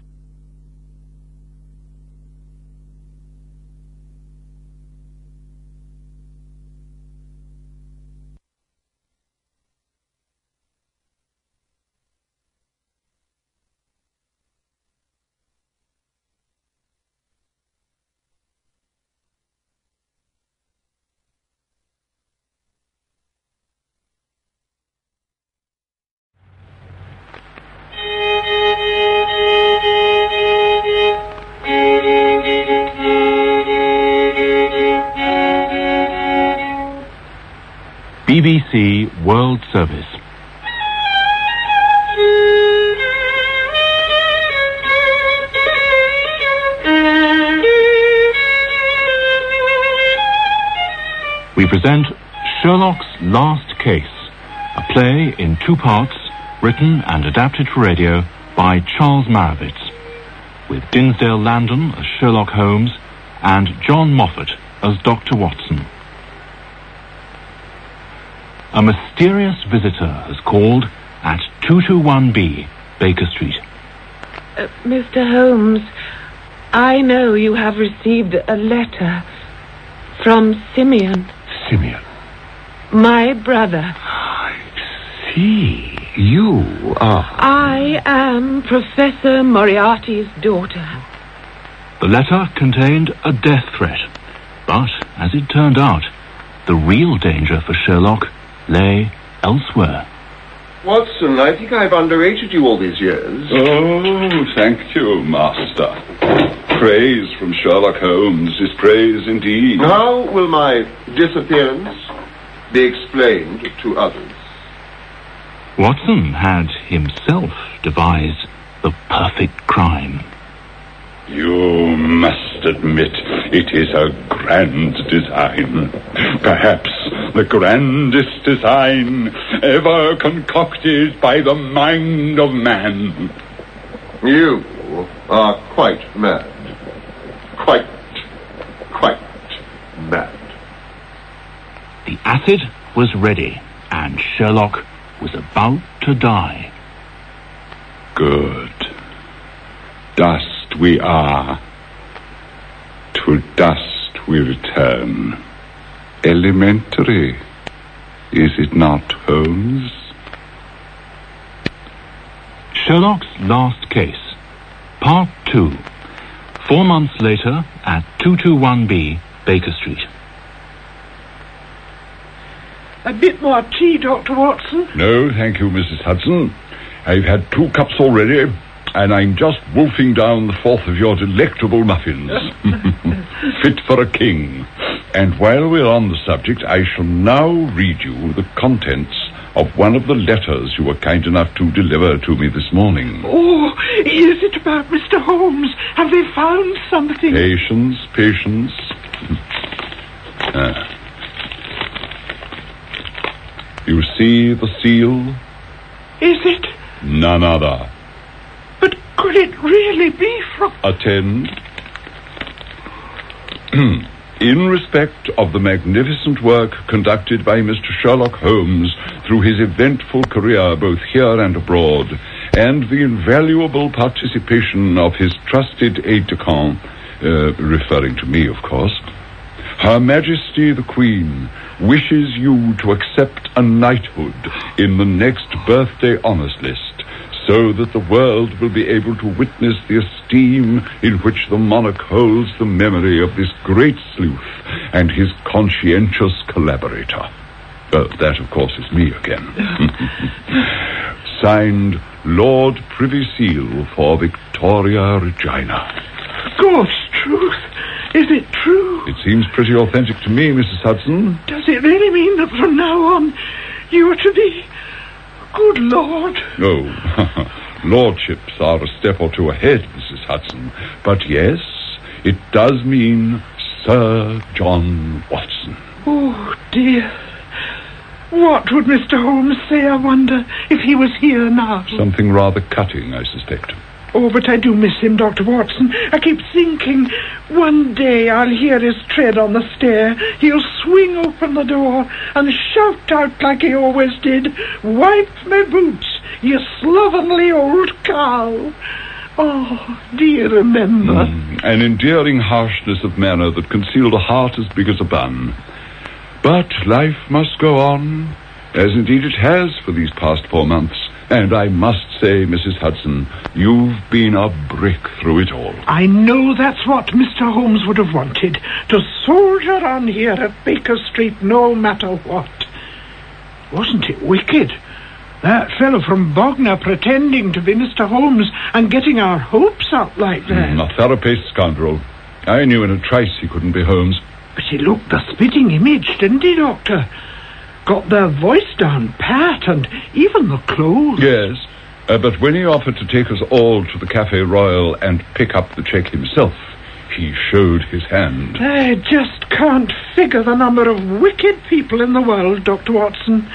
BBC World Service. We present Sherlock's Last Case, a play in two parts, written and adapted for radio by Charles Marowitz, with Dinsdale Landen as Sherlock Holmes and John Moffatt as Dr. Watson. A mysterious visitor has called at 221B, Baker Street. Uh, Mr. Holmes, I know you have received a letter from Simeon, Simeon. my brother. I see, you are. I am Professor Moriarty's daughter. The letter contained a death threat, but as it turned out, the real danger for Sherlock lay elsewhere. Watson, I think I've underrated you all these years. Oh, thank you, Master. Praise from Sherlock Holmes is praise indeed. How will my disappearance be explained to others? Watson had himself devised the perfect crime. You must admit it is a grand design. Perhaps the grandest design ever concocted by the mind of man. You are quite mad. Quite, quite mad. The acid was ready, and Sherlock was about to die. Good. Dust we are. To dust we return. Elementary, is it not, Holmes? Sherlock's Last Case, Part 2. Four months later at 221B, Baker Street. A bit more tea, Dr. Watson. No, thank you, Mrs. Hudson. I've had two cups already, and I'm just wolfing down the fourth of your delectable muffins. [laughs] Fit for a king. And while we're on the subject, I shall now read you the contents of one of the letters you were kind enough to deliver to me this morning. Oh, is it about Mr. Holmes? Have they found something? Patience, patience. [laughs] Ah. You see the seal? Is it? None other. Could it really be from... Attend. [clears throat] In respect of the magnificent work conducted by Mr. Sherlock Holmes through his eventful career both here and abroad, and the invaluable participation of his trusted aide-de-camp, uh, referring to me, of course, Her Majesty the Queen wishes you to accept a knighthood in the next birthday honours list, so that the world will be able to witness the esteem in which the monarch holds the memory of this great sleuth and his conscientious collaborator. Uh, that, of course, is me again. [laughs] Signed, Lord Privy Seal for Victoria Regina. God's truth. Is it true? It seems pretty authentic to me, Mrs. Hudson. Does it really mean that from now on you are to be... Good Lord. Oh, [laughs] lordships are a step or two ahead, Mrs. Hudson. But yes, it does mean Sir John Watson. Oh, dear. What would Mr. Holmes say, I wonder, if he was here now? Something rather cutting, I suspect. Oh, but I do miss him, Dr. Watson. I keep thinking one day I'll hear his tread on the stair. He'll swing open the door and shout out like he always did, Wipe my boots, you slovenly old cow. Oh, you remember? Mm, an endearing harshness of manner that concealed a heart as big as a bun. But life must go on, as indeed it has for these past four months. And I must say, Mrs. Hudson, you've been a brick through it all. I know that's what Mr. Holmes would have wanted, to soldier on here at Baker Street no matter what. Wasn't it wicked? That fellow from Bognor pretending to be Mr. Holmes and getting our hopes up like that. Mm, a thorough-paced scoundrel. I knew in a trice he couldn't be Holmes. But he looked the spitting image, didn't he, Doctor? Got their voice down pat and even the clothes. Yes, uh, but when he offered to take us all to the Cafe Royal and pick up the check himself, he showed his hand. I just can't figure the number of wicked people in the world, Dr. Watson.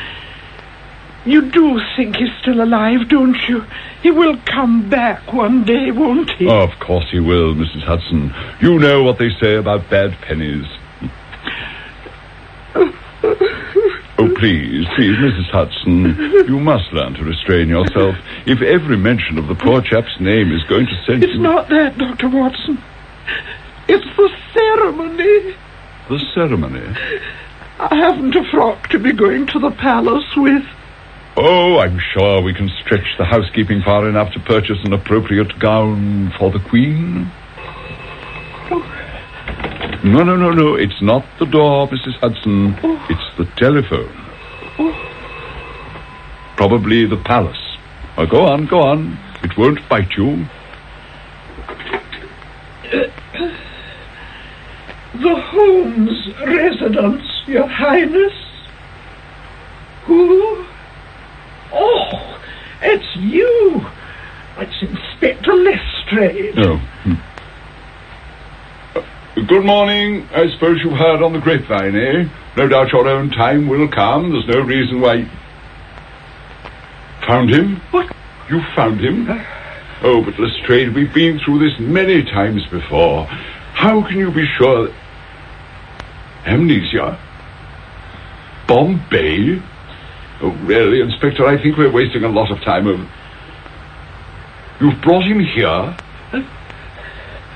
You do think he's still alive, don't you? He will come back one day, won't he? Of course he will, Mrs. Hudson. You know what they say about bad pennies. [laughs] Oh, please, please, Mrs. Hudson, you must learn to restrain yourself. If every mention of the poor chap's name is going to send It's you... It's not that, Dr. Watson. It's the ceremony. The ceremony? I haven't a frock to be going to the palace with. Oh, I'm sure we can stretch the housekeeping far enough to purchase an appropriate gown for the Queen. Oh, No, no, no, no. It's not the door, Mrs. Hudson. It's the telephone. Probably the palace. Well, go on, go on. It won't bite you. The Holmes residence, Your Highness. Who? Oh, it's you. It's Inspector Lestrade. No. Uh, Good morning. I suppose you've heard on the grapevine, eh? No doubt your own time will come. There's no reason why. Found him? What? You found him? Oh, but Lestrade, we've been through this many times before. How can you be sure that... Amnesia? Bombay? Oh, really, Inspector, I think we're wasting a lot of time over... You've brought him here?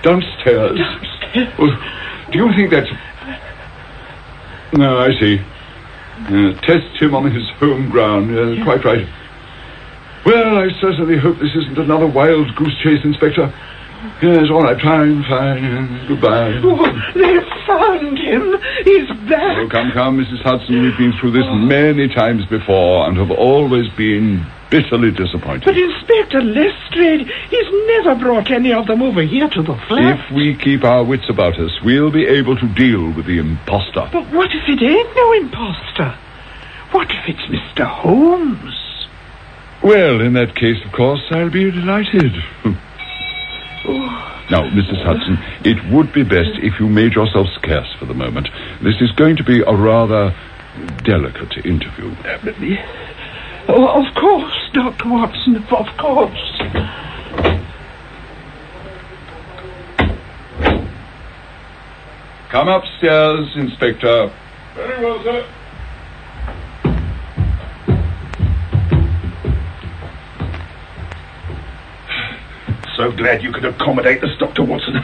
Downstairs? Oh, do you think that's... No, I see. Uh, test him on his home ground. Uh, quite right. Well, I certainly hope this isn't another wild goose chase, Inspector. Yes, all right, fine, fine. Goodbye. Oh, found him. He's back. Oh, come, come, Mrs. Hudson. We've been through this many times before and have always been bitterly disappointed. But Inspector Lestrade, he's never brought any of them over here to the flat. If we keep our wits about us, we'll be able to deal with the impostor. But what if it ain't no impostor? What if it's Mr. Holmes? Well, in that case, of course, I'll be delighted. [laughs] Now, Mrs. Hudson, it would be best if you made yourself scarce for the moment. This is going to be a rather delicate interview. Oh, of course, Dr. Watson, of course. Come upstairs, Inspector. Very well, sir. So glad you could accommodate us, Dr. Watson.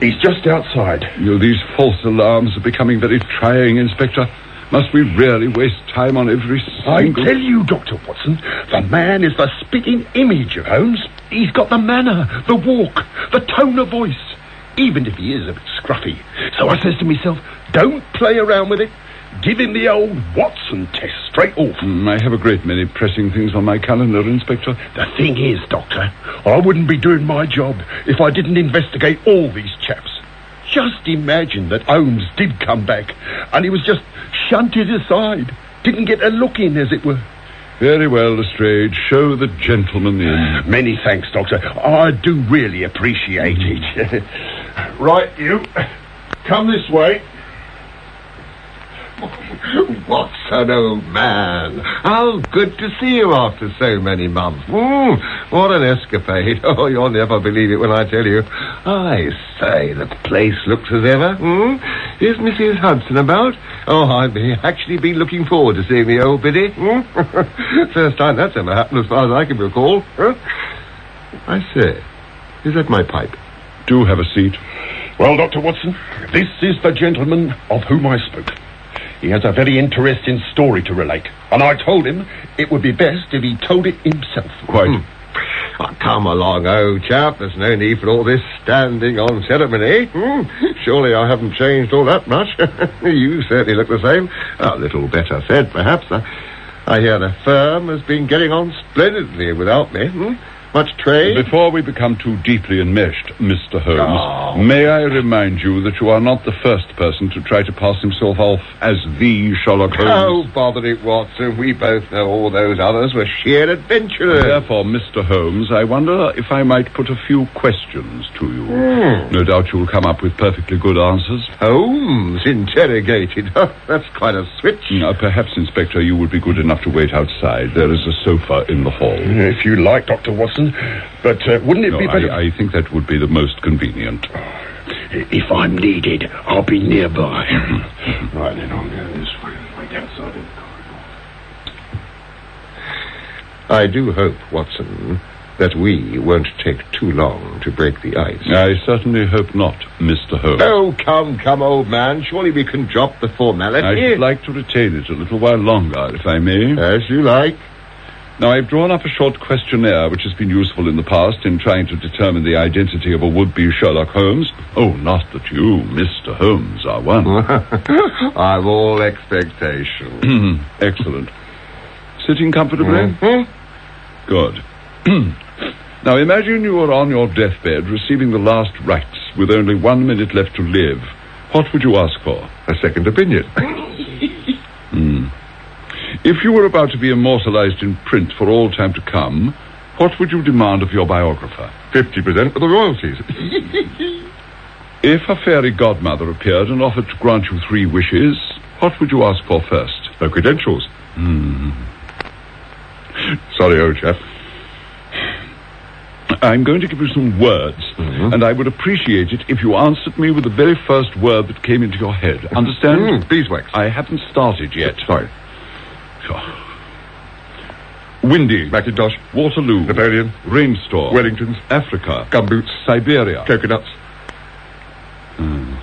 He's just outside. You know, these false alarms are becoming very trying, Inspector. Must we really waste time on every single... I tell you, Dr. Watson, the man is the spitting image of Holmes. He's got the manner, the walk, the tone of voice, even if he is a bit scruffy. So I says to myself, don't play around with it. Give him the old Watson test straight off. Mm, I have a great many pressing things on my calendar, Inspector. The thing is, Doctor, I wouldn't be doing my job if I didn't investigate all these chaps. Just imagine that Holmes did come back and he was just shunted aside. Didn't get a look in, as it were. Very well, Lestrade. Show the gentleman in. [sighs] Many thanks, Doctor. I do really appreciate it. [laughs] Right, you. Come this way. [laughs] Watson, old man. How good to see you after so many months. Mm, what an escapade. [laughs] Oh, you'll never believe it when I tell you. I say, the place looks as ever. Mm? Is Mrs. Hudson about? Oh, I've actually been looking forward to seeing the old biddy. Mm? [laughs] First time that's ever happened as far as I can recall. I say, is that my pipe? Do have a seat. Well, Dr. Watson, this is the gentleman of whom I spoke. He has a very interesting story to relate, and I told him it would be best if he told it himself. Quite. Oh, come along, old chap. There's no need for all this standing on ceremony. Hmm? Surely I haven't changed all that much. [laughs] you certainly look the same. A little better fed, perhaps. I, I hear the firm has been getting on splendidly without me. Hmm? Much trade? Before we become too deeply enmeshed, Mr. Holmes, May I remind you that you are not the first person to try to pass himself off as the Sherlock Holmes? Oh, bother it, Watson. We both know all those others were sheer adventurers. Therefore, Mr. Holmes, I wonder if I might put a few questions to you. Hmm. No doubt you'll come up with perfectly good answers. Holmes interrogated. [laughs] That's quite a switch. Now, perhaps, Inspector, you would be good enough to wait outside. There is a sofa in the hall. If you like, Dr. Watson. But uh, wouldn't it No, be better... I, I think that would be the most convenient. Uh, if I'm needed, I'll be nearby. [laughs] Mm-hmm. Mm-hmm. right, then I'll go this way. Outside the corridor. I do hope, Watson, that we won't take too long to break the ice. I certainly hope not, Mr. Holmes. Oh, come, come, old man. Surely we can drop the formality. I should like to retain it a little while longer, if I may. As you like. Now, I've drawn up a short questionnaire which has been useful in the past in trying to determine the identity of a would-be Sherlock Holmes. Oh, not that you, Mr. Holmes, are one. [laughs] I'm all expectation. Excellent. Sitting comfortably? Mhm. Good. [clears throat] now, imagine you are on your deathbed receiving the last rites with only one minute left to live. What would you ask for? A second opinion. [laughs] Hmm. If you were about to be immortalized in print for all time to come, what would you demand of your biographer? 50% of the royalties. [laughs] If a fairy godmother appeared and offered to grant you three wishes, what would you ask for first? no credentials. Hmm. Sorry, old chap. I'm going to give you some words, Mhm. and I would appreciate it if you answered me with the very first word that came into your head. Understand? Mm, beeswax. I haven't started yet. Sorry. Windy. Macintosh. Waterloo. Napoleon. Rainstorm. Wellingtons. Africa. Gumboots. Siberia. Coconuts. Hmm.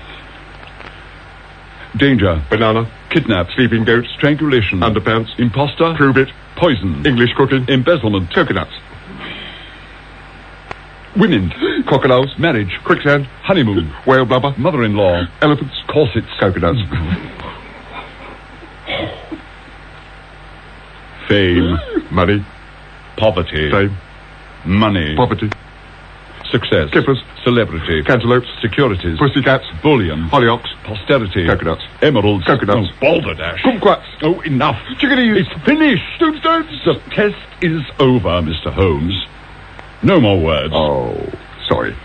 Danger. Banana. Kidnap. Sleeping goats. Strangulation. Underpants. Imposter. Prove it. Poison. English cooking. Embezzlement. Coconuts. Women. [gasps] Crocodiles. Marriage. Quicksand. Honeymoon. [laughs] Whale blubber. Mother-in-law. [laughs] Elephants. Corsets. Coconuts. [laughs] Fame. Money. Poverty. Fame. Money. Property. Success. Clippers. Celebrity. Cantaloupes. Securities. Pussycats. Bullion. Hollyoaks. Posterity. Coconuts. Emeralds. Coconuts. Oh, balderdash. Kumquats. Oh, enough. Chickadees. It's finished. Tombstones. The test is over, Mr. Holmes. No more words. Oh, sorry.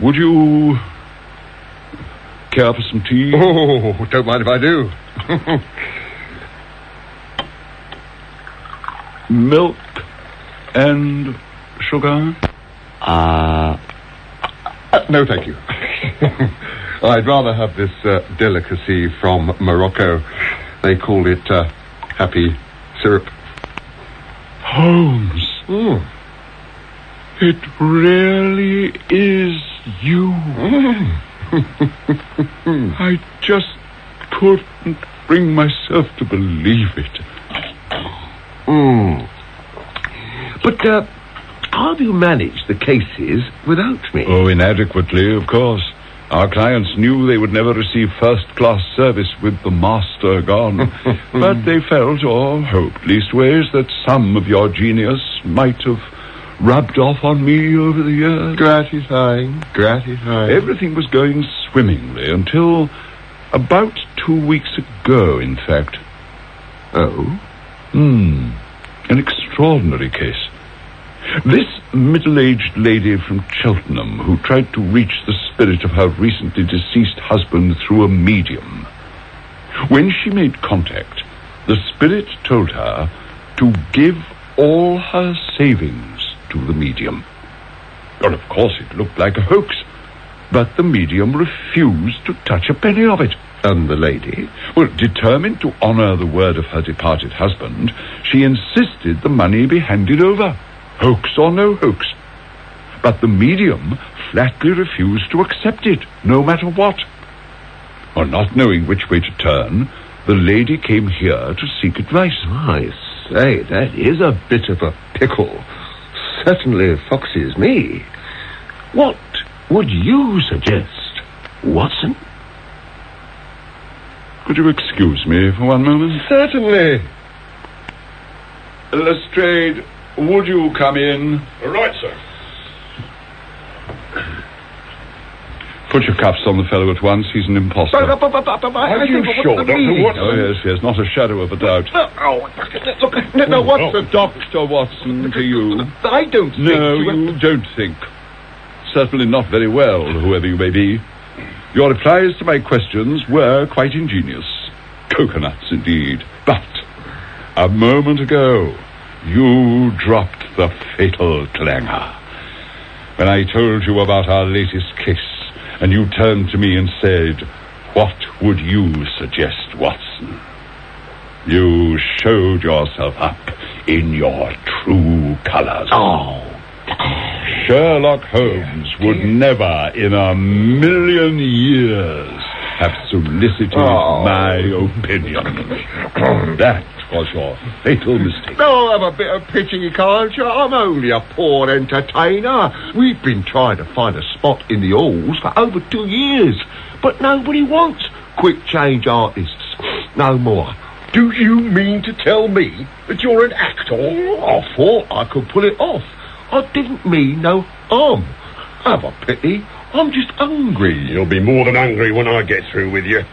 Would you care for some tea? Oh, don't mind if I do. [laughs] Milk and sugar? Uh, uh, no, thank you. [laughs] I'd rather have this uh, delicacy from Morocco. They call it uh, happy syrup. Holmes, Mm. it really is you. [laughs] I just couldn't bring myself to believe it. Mm. But uh, how do you manage the cases without me? Oh, inadequately, of course. Our clients knew they would never receive first-class service with the master gone. [laughs] but they felt, or hoped leastways, that some of your genius might have rubbed off on me over the years. Gratifying, gratifying. Everything was going swimmingly until about two weeks ago, in fact. Oh? Hmm. An extraordinary case. This middle-aged lady from Cheltenham who tried to reach the spirit of her recently deceased husband through a medium. When she made contact, the spirit told her to give all her savings to the medium. Of course, it looked like a hoax, but the medium refused to touch a penny of it. And the lady? Well, determined to honor the word of her departed husband, she insisted the money be handed over, hoax or no hoax. But the medium flatly refused to accept it, no matter what. Well, not knowing which way to turn, the lady came here to seek advice. I say, that is a bit of a pickle. Certainly foxes me. What would you suggest, Watson? Could you excuse me for one moment? Certainly. Lestrade, would you come in? Right, sir. Put your cuffs on the fellow at once. He's an impostor. Are you sure, Dr. Watson? Oh, yes, yes, not a shadow of a doubt. Oh, look, no, no, oh, Watson. Dr. Watson, to you. I don't think No, you... you don't think. Certainly not very well, whoever you may be. Your replies to my questions were quite ingenious. Coconuts, indeed. But a moment ago, you dropped the fatal clangor. When I told you about our latest case, and you turned to me and said, What would you suggest, Watson? You showed yourself up in your true colors. Oh. Sherlock Holmes would never in a million years have solicited Oh. my opinion. [clears throat] that was your fatal mistake. No, have a bit of pity, can't you? I'm only a poor entertainer. We've been trying to find a spot in the halls for over two years, but nobody wants quick change artists. No more. Do you mean to tell me that you're an actor? I thought I could pull it off. I didn't mean no harm. Have a pity. I'm just hungry. You'll be more than angry when I get through with you.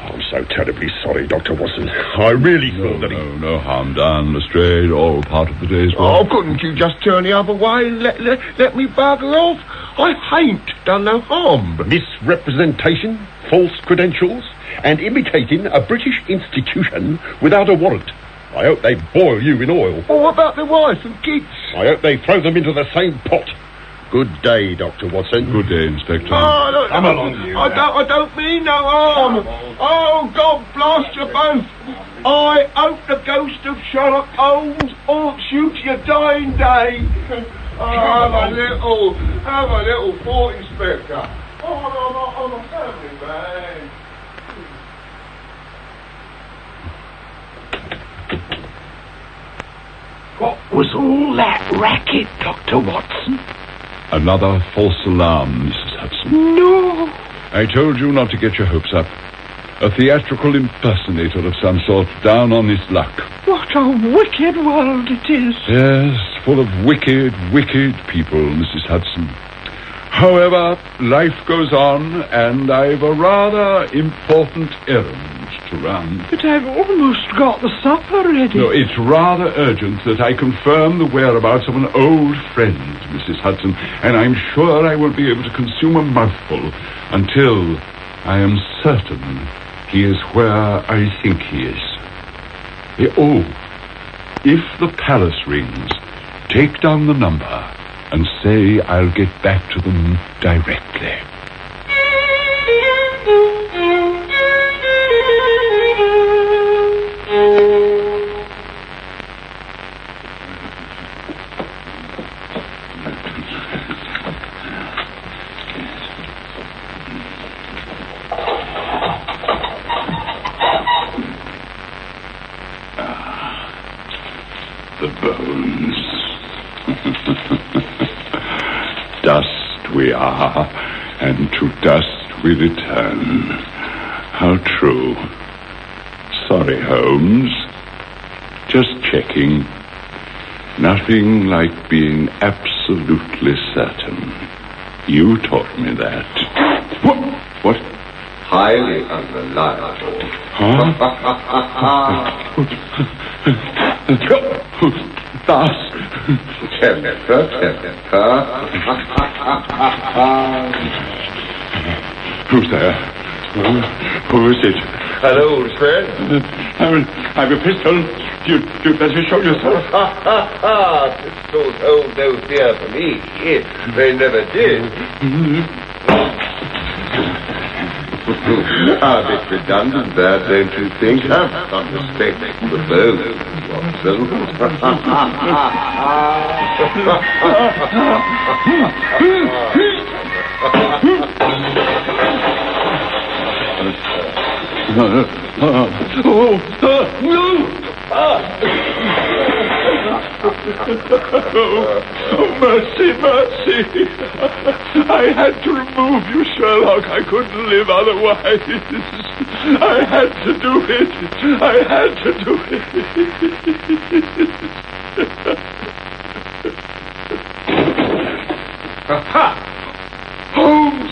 I'm so terribly sorry, Dr. Watson. I really No, thought that he... no, no harm done, Lestrade. All part of the day's work. Oh, couldn't you just turn the other way and let, let, let me bugger off? I ain't done no harm. Misrepresentation, false credentials, and imitating a British institution without a warrant. I hope they boil you in oil. Well, what about the wife and kids? I hope they throw them into the same pot. Good day, Dr. Watson. Good day, Inspector. Oh, look, Come along, you. I don't, I don't mean no harm. Oh, God blast you both. I hope the ghost of Sherlock Holmes haunts you to your dying day. Oh, [laughs] have a little, have a little thought, Inspector. Oh, I'm a, I'm a family man. What was all that racket, Dr. Watson? Another false alarm, Mrs. Hudson. No. I told you not to get your hopes up. A theatrical impersonator of some sort down on his luck. What a wicked world it is. Yes, full of wicked, wicked people, Mrs. Hudson. However, life goes on, and I've a rather important errand to run. But I've almost got the supper ready. No, it's rather urgent that I confirm the whereabouts of an old friend, Mrs. Hudson, and I'm sure I won't be able to consume a mouthful until I am certain he is where I think he is. Eh, Oh, if the palace rings, take down the number and say I'll get back to them directly. [laughs] dust we are, and to dust we return. How true. Sorry, Holmes. Just checking. Nothing like being absolutely certain. You taught me that. What? What? Highly unreliable. Huh? [laughs] Dust. Temper, temper. Who's there? Who, who is it? Hello, old friend. Uh, I've, I've a pistol. You, you better show yourself. Ha, ha, ha. Pistols hold no fear for me. They never did. Mm-hmm. [laughs] A bit redundant that, don't you think? Have some respect for the bones, [laughs] [laughs] Oh, uh, no! Oh, mercy, mercy. I had to remove you, Sherlock. I couldn't live otherwise. I had to do it. I had to do it. Aha! Holmes!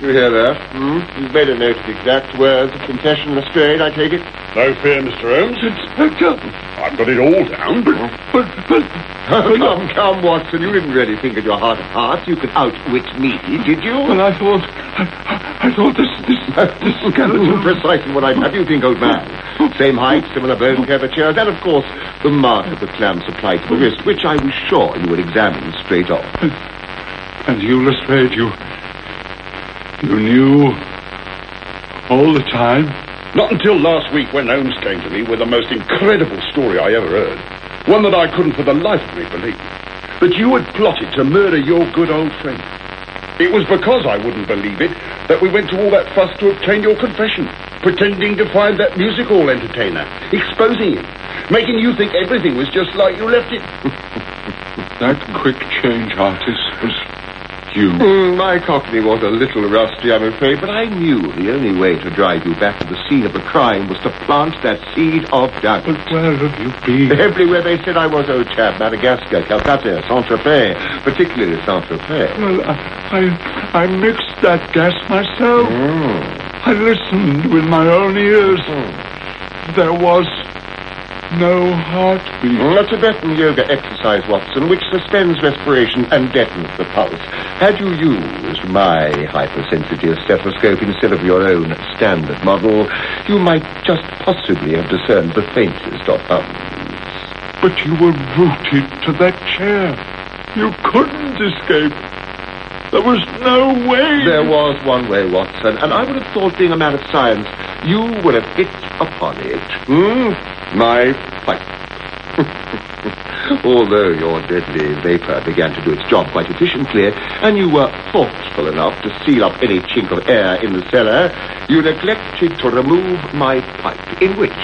You hear that? Hmm? You've made a note of the exact words of confession, Lestrade, I take it? No fear, Mr. Holmes. Inspector. I've got it all down, but... but, but Oh, come, come, Watson. You didn't really think in your heart of hearts you could outwit me, did you? Well, I thought... I, I thought this... this, [laughs] this skeleton... Precisely what I'd have you think, old man. [laughs] Same height, similar bone curvatures, and, of course, the mark of the clamp supplied to the wrist, which I was sure you would examine straight off. And you, Lestrade, you... You knew... all the time? Not until last week when Holmes came to me with the most incredible story I ever heard. One that I couldn't for the life of me believe. That you had plotted to murder your good old friend. It was because I wouldn't believe it that we went to all that fuss to obtain your confession. Pretending to find that music hall entertainer. Exposing him. Making you think everything was just like you left it. [laughs] That quick change artist was you. Mm, my cockney was a little rusty, I'm afraid, but I knew the only way to drive you back to the scene of the crime was to plant that seed of doubt. But where have you been? Everywhere they said I was, old chap. Madagascar, Calcutta, Saint-Tropez, particularly Saint-Tropez. Well, I, I, I mixed that gas myself. Mm. I listened with my own ears. There was no heartbeat. A Tibetan yoga exercise, Watson, which suspends respiration and deadens the pulse. Had you used my hypersensitive stethoscope instead of your own standard model, you might just possibly have discerned the faintest of hums. But you were rooted to that chair. You couldn't escape. There was no way. There was one way, Watson, and I would have thought, being a man of science, you would have hit upon it. Hmm? My pipe. [laughs] [laughs] Although your deadly vapor began to do its job quite efficiently, and you were thoughtful enough to seal up any chink of air in the cellar, you neglected to remove my pipe, in which,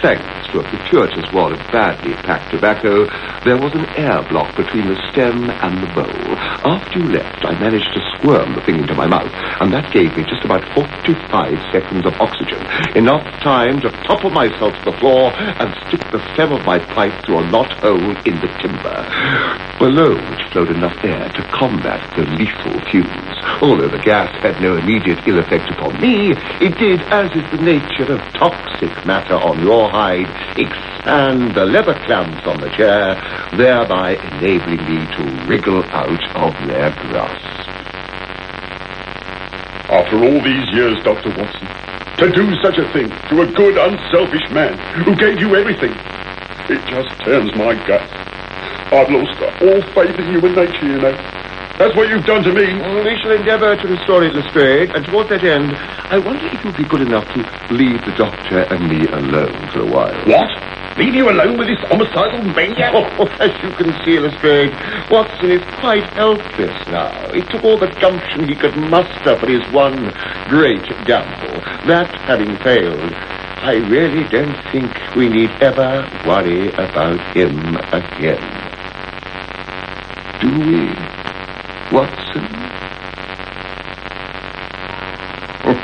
thanks to a gratuitous wad of badly packed tobacco, there was an air block between the stem and the bowl. After you left, I managed to squirm the thing into my mouth, and that gave me just about 45 seconds of oxygen, enough time to topple myself to the floor and stick the stem of my pipe through a knot hole in the timber, below which flowed enough air to combat the lethal fumes. Although the gas had no immediate ill effect upon me, it did, as is the nature of toxic matter on your hide, expand the leather clamps on the chair, thereby enabling me to wriggle out of their grasp. After all these years, Dr. Watson, to do such a thing to a good, unselfish man who gave you everything, it just turns my guts. I've lost all faith in human nature, you know. That's what you've done to me. We shall endeavour to restore it, Lestrade, and towards that end, I wonder if you'd be good enough to leave the doctor and me alone for a while. What? Leave you alone with this homicidal maniac? Oh, oh as you can see, Lestrade, Watson is quite helpless now. It took all the gumption he could muster for his one great gamble. That having failed, I really don't think we need ever worry about him again. Do we, Watson? [laughs]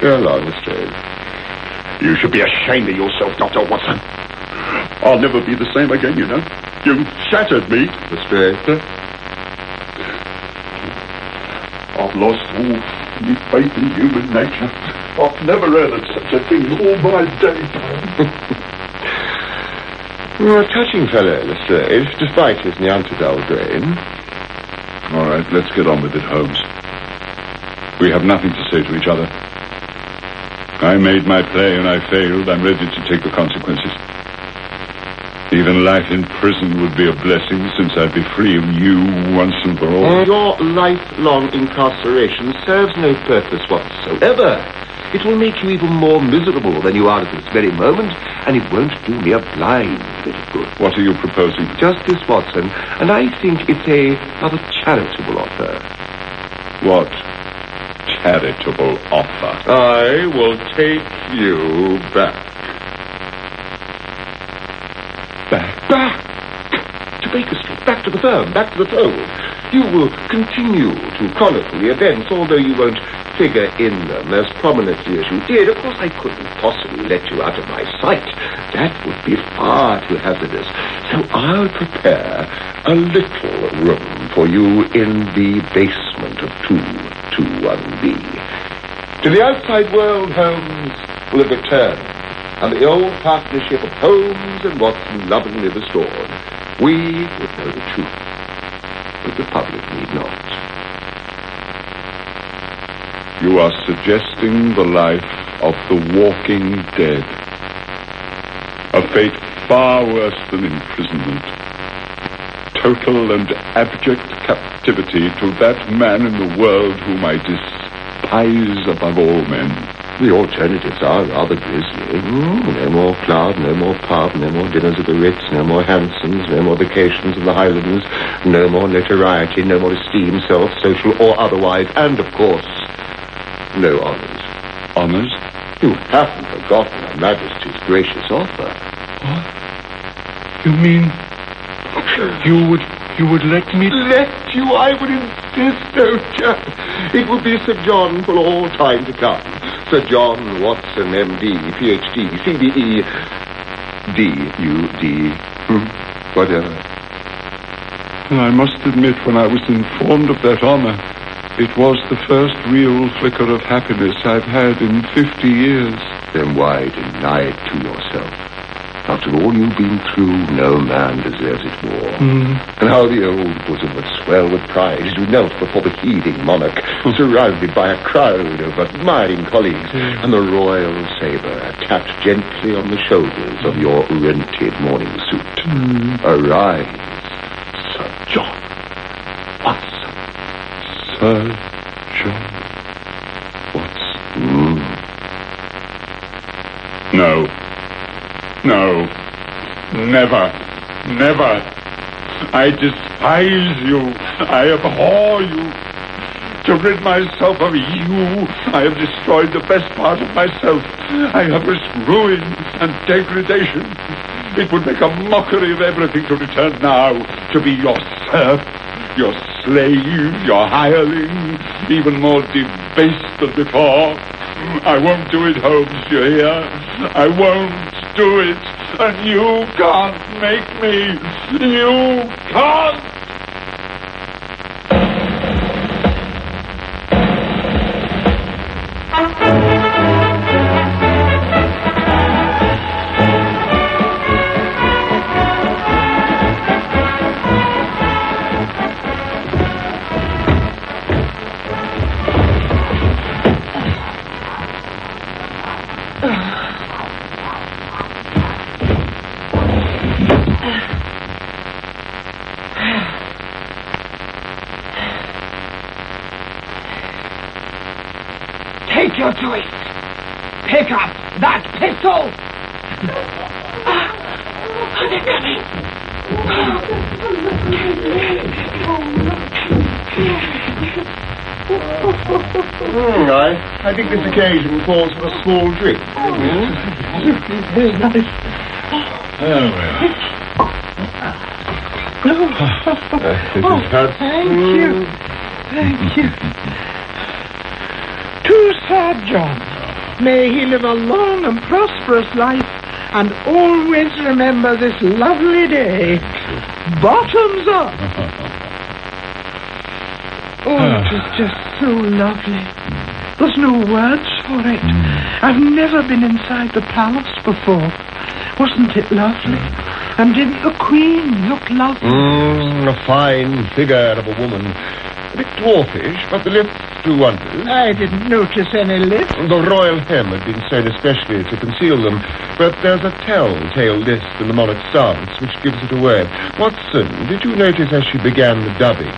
Go along, Lestrade. You should be ashamed of yourself, Dr. Watson. I'll never be the same again, you know. You shattered me. Lestrade. I've lost all any faith in human nature. I've never heard of such a thing in all my days. [laughs] You're a touching fellow, Lestrade, despite his Neanderthal brain. All right, let's get on with it, Holmes. We have nothing to say to each other. I made my play and I failed. I'm ready to take the consequences. Even life in prison would be a blessing since I'd be free of you once and for all. Your lifelong incarceration serves no purpose whatsoever. It will make you even more miserable than you are at this very moment, and it won't do me a blind bit of good. What are you proposing? Justice Watson, and I think it's a rather charitable offer. What charitable offer? I will take you back. Back Back to Baker Street, back to the firm, back to the fold. You will continue to chronicle the events, although you won't figure in them as prominently as you did. Of course, I couldn't possibly let you out of my sight. That would be far too hazardous. So I'll prepare a little room for you in the basement of 221B. To the outside world, Holmes will have returned, and the old partnership of Holmes and Watson lovingly restored. We would know the truth, but the public need not. You are suggesting the life of the walking dead. A fate far worse than imprisonment. Total and abject captivity to that man in the world whom I despise above all men. The alternatives are rather grisly. Mm, no more club, no more pub, no more dinners at the Ritz, no more hansoms, no more vacations in the Highlands, no more notoriety, no more esteem, self, social or otherwise, and of course, no honours. Honours? You haven't forgotten Her Majesty's gracious offer. What? You mean you would you would let me Let you, I would insist, old chap. It will be Sir John for all time to come. Sir John Watson, M.D., Ph.D., C.B.E., D.U.D., hmm, whatever. And I must admit, when I was informed of that honor, it was the first real flicker of happiness I've had in fifty years. Then why deny it to yourself? After all you've been through, no man deserves it more. Mm. And how the old bosom would swell with pride as you knelt before the heaving monarch, surrounded by a crowd of admiring colleagues, and the royal sabre tapped gently on the shoulders of your rented morning suit. Arise, Sir John Watson. Sir John Mm. No. No. Never. Never. I despise you. I abhor you. To rid myself of you, I have destroyed the best part of myself. I have risked ruin and degradation. It would make a mockery of everything to return now to be your serf, your slave, your hireling, even more debased than before. I won't do it, Holmes, you hear? I won't do it. And you can't make me. You can't. Take occasion calls for a small drink. Very nice. Oh, thank you. Thank you. To Sir John, may he live a long and prosperous life and always remember this lovely day. Bottoms up. [laughs] Oh, it was just so lovely. There's no words for it. I've never been inside the palace before. Wasn't it lovely? And didn't the Queen look lovely? Mm, a fine figure of a woman. A bit dwarfish, but the lifts do wonders. I didn't notice any lift. The royal hem had been sewn especially to conceal them, but there's a telltale list in the monarch's stance which gives it away. Watson, did you notice as she began the dubbing,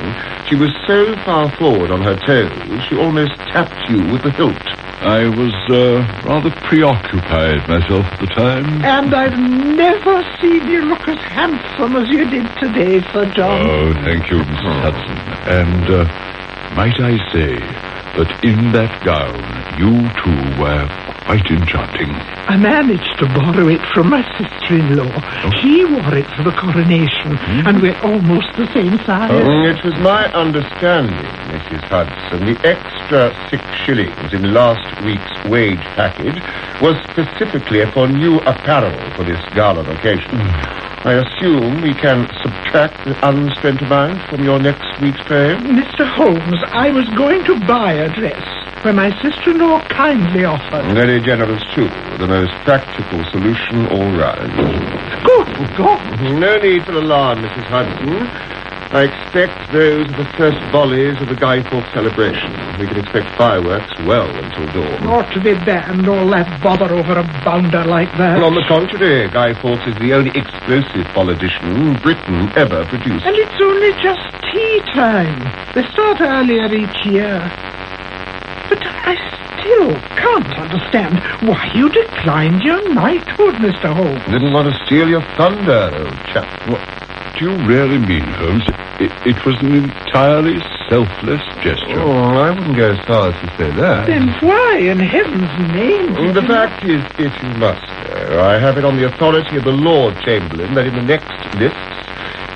she was so far forward on her toes, she almost tapped you with the hilt. I was uh, rather preoccupied myself at the time. And I've never seen you look as handsome as you did today, Sir John. Oh, thank you, Mrs. Hudson. And uh, might I say that in that gown you two were quite enchanting. I managed to borrow it from my sister-in-law. She wore it for the coronation, and we're almost the same size. Mm, It was my understanding, Mrs. Hudson, the extra six shillings in last week's wage package was specifically for new apparel for this gala occasion. I assume we can subtract the unspent amount from your next week's pay? Mr. Holmes, I was going to buy a dress when my sister-in-law kindly offered. Very generous, too. The most practical solution all round. Good God! No need for alarm, Mrs. Hudson. I expect those are the first volleys of the Guy Fawkes celebration. We can expect fireworks well until dawn. Ought to be banned all that bother over a bounder like that. On the contrary, Guy Fawkes is the only explosive politician Britain ever produced. And it's only just tea time. They start earlier each year. But I still can't understand why you declined your knighthood, Mr. Holmes. Didn't want to steal your thunder, old chap. What do you really mean, Holmes? It, it was an entirely selfless gesture. Oh, I wouldn't go as far as to say that. Then why, in heaven's name? did The you- fact is, if you must know, I have it on the authority of the Lord Chamberlain that in the next lists,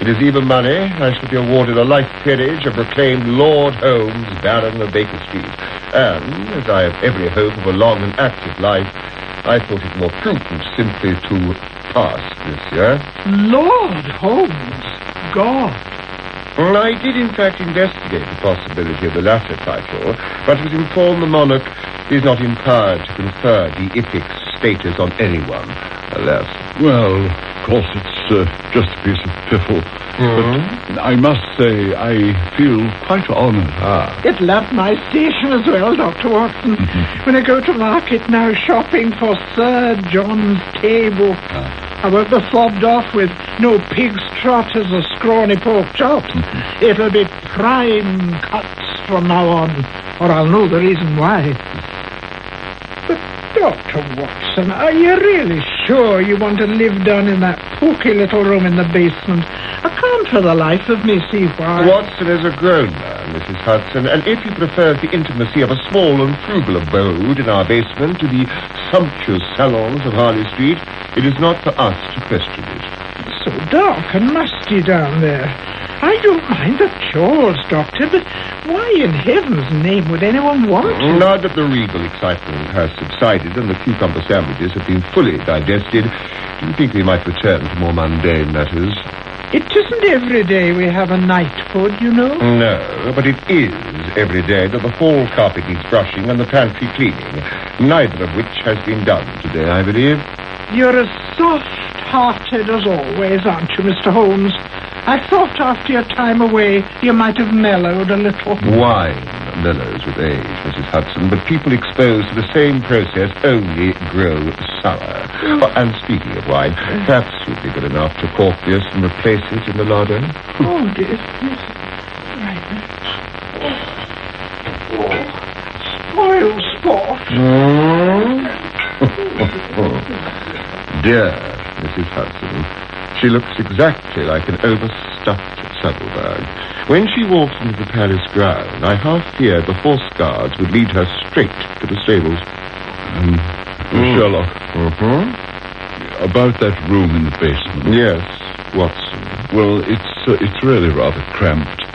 it is even money, I shall be awarded a life peerage and proclaimed Lord Holmes, Baron of Baker Street. And, as I have every hope of a long and active life, I thought it more prudent simply to pass this year. Lord Holmes, God. Well, I did, in fact, investigate the possibility of the latter title, but was informed the monarch is not empowered to confer the epic status on anyone, alas. Well, course, it's uh, just a piece of piffle. But I must say, I feel quite honored. Ah. It'll up my station as well, Dr. Watson. when I go to market now shopping for Sir John's table, I won't be fobbed off with no pig's trotters or scrawny pork chops. It'll be prime cuts from now on, or I'll know the reason why. But, Dr. Watson, are you really sure you want to live down in that pokey little room in the basement? I can't for the life of me see why. Watson is a grown man, Mrs. Hudson, and if he prefers the intimacy of a small and frugal abode in our basement to the sumptuous salons of Harley Street, it is not for us to question it. It's so dark and musty down there. I don't mind the chores, Doctor, but why in heaven's name would anyone want to? Now that the regal excitement has subsided and the cucumber sandwiches have been fully digested, do you think we might return to more mundane matters? It isn't every day we have a knighthood, you know. No, but it is every day that the hall carpet needs brushing and the pantry cleaning, neither of which has been done today, I believe. You're as soft-hearted as always, aren't you, Mr. Holmes? I thought after your time away you might have mellowed a little. Wine mellows with age, Mrs. Hudson, but people exposed to the same process only grow sour. Oh, and speaking of wine, perhaps you'd be good enough to cork this and replace it in the larder. Oh, dear. Yes. Right. Hmm? Oh, spoil sport. [laughs] Dear Mrs. Hudson, she looks exactly like an overstuffed saddlebag. When she walked into the palace ground, I half feared the horse guards would lead her straight to the stables. Um, Sherlock, Mm-hmm. about that room in the basement. Yes, Watson. Well, it's uh, it's really rather cramped,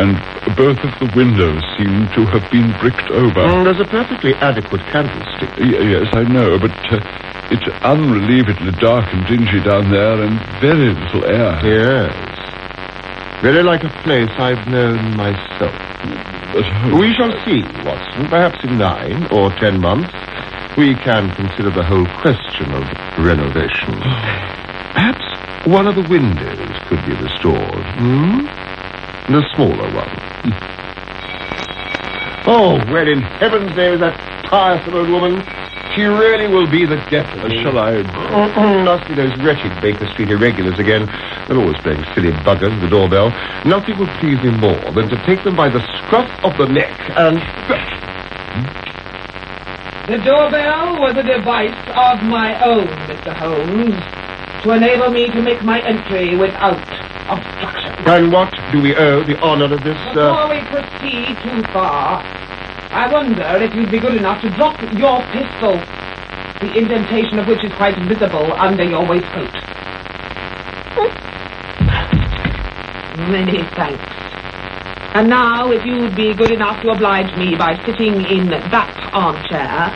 and both of the windows seem to have been bricked over. Mm, there's a perfectly adequate candlestick. Y- yes, I know, but uh, it's unrelievedly dark and dingy down there, and very little air. Yes. Very like a place I've known myself. But, oh, We shall see, Watson. Perhaps in nine or ten months, we can consider the whole question of renovation. [sighs] Perhaps one of the windows could be restored. Hmm? The smaller one. Oh, where in heaven's name is that tiresome old woman? She really will be the death of uh, me. shall I? Must be those wretched Baker Street irregulars again. They're always playing silly buggers with the doorbell. Nothing would please me more than to take them by the scruff of the neck and... The doorbell was a device of my own, Mr. Holmes, to enable me to make my entry without obstruction. And what do we owe the honor of this, Before uh... we proceed too far, I wonder if you'd be good enough to drop your pistol. the indentation of which is quite visible under your waistcoat. [laughs] Many thanks. And now, if you'd be good enough to oblige me by sitting in that armchair.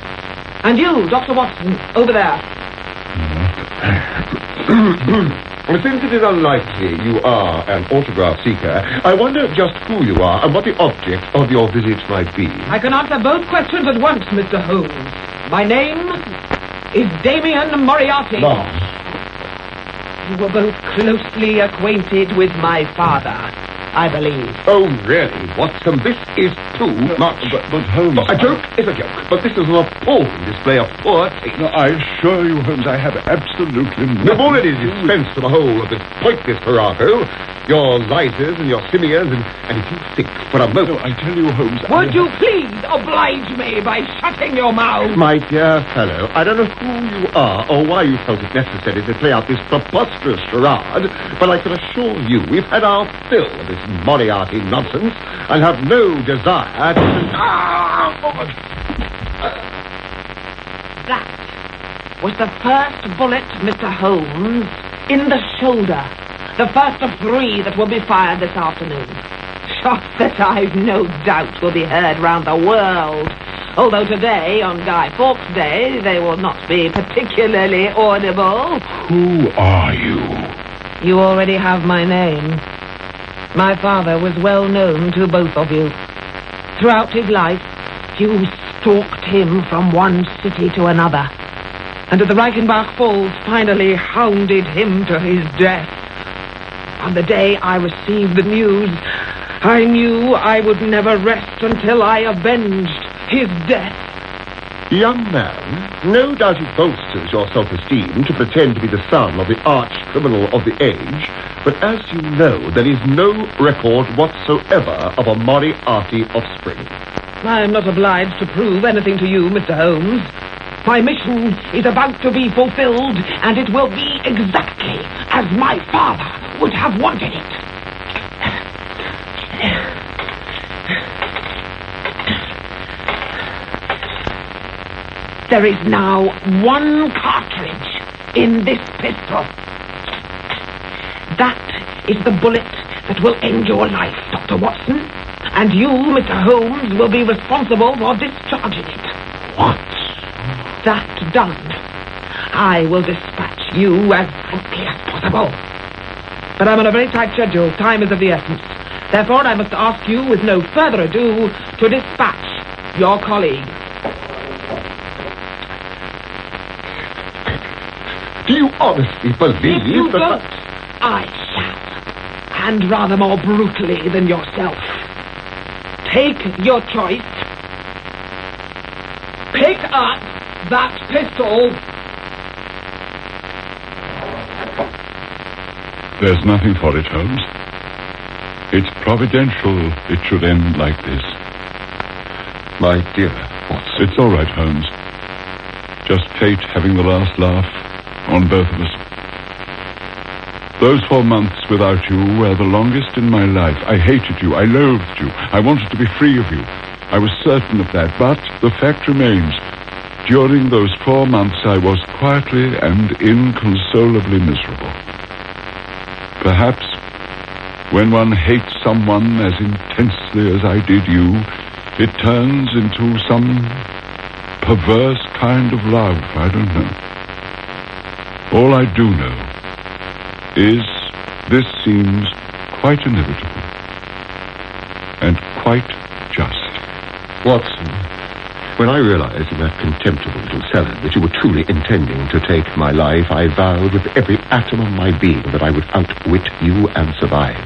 And you, Dr. Watson, over there. [clears throat] Since it is unlikely you are an autograph seeker, I wonder just who you are and what the object of your visit might be. I can answer both questions at once, Mr. Holmes. My name is Damien Moriarty. You were both closely acquainted with my father, I believe. Oh, really, Watson, this is too much. But, but Holmes... A joke is a joke, but this is an appalling display of poor taste. No, I assure you, Holmes, I have absolutely You've nothing... already dispensed with the whole of this pointless farrago, your Lysers and your Simeons, and, and if you think for a moment... No, I tell you, Holmes... Would I... you please oblige me by shutting your mouth? My dear fellow, I don't know who you are or why you felt it necessary to play out this preposterous charade, but I can assure you we've had our fill of this Moriarty nonsense and have no desire to... Ah! That was the first bullet, Mr. Holmes, in the shoulder. The first of three that will be fired this afternoon. Shots that I've no doubt will be heard round the world. Although today, on Guy Fawkes Day, they will not be particularly audible. Who are you? You already have my name. My father was well known to both of you. Throughout his life, you stalked him from one city to another. And at the Reichenbach Falls finally hounded him to his death. On the day I received the news, I knew I would never rest until I avenged his death. Young man, no doubt it bolsters your self-esteem to pretend to be the son of the arch-criminal of the age, but as you know, there is no record whatsoever of a Moriarty offspring. I am not obliged to prove anything to you, Mr. Holmes. My mission is about to be fulfilled, and it will be exactly as my father would have wanted it. There is now one cartridge in this pistol. That is the bullet that will end your life, Dr. Watson. And you, Mr. Holmes, will be responsible for discharging it. What? That done, I will dispatch you as quickly as possible. But I'm on a very tight schedule. Time is of the essence. Therefore, I must ask you, with no further ado, to dispatch your colleague. Do you honestly believe If you that... don't, I shall. And rather more brutally than yourself. Take your choice. Pick up that pistol. There's nothing for it, Holmes. It's providential it should end like this. My dear Watson, It's all right, Holmes. Just fate having the last laugh on both of us. Those four months without you were the longest in my life. I hated you. I loathed you. I wanted to be free of you. I was certain of that. But the fact remains, during those four months I was quietly and inconsolably miserable. Perhaps when one hates someone as intensely as I did you, it turns into some perverse kind of love. I don't know. All I do know is this seems quite inevitable and quite just. Watson, when I realized in that contemptible little cellar that you were truly intending to take my life, I vowed with every atom of my being that I would outwit you and survive.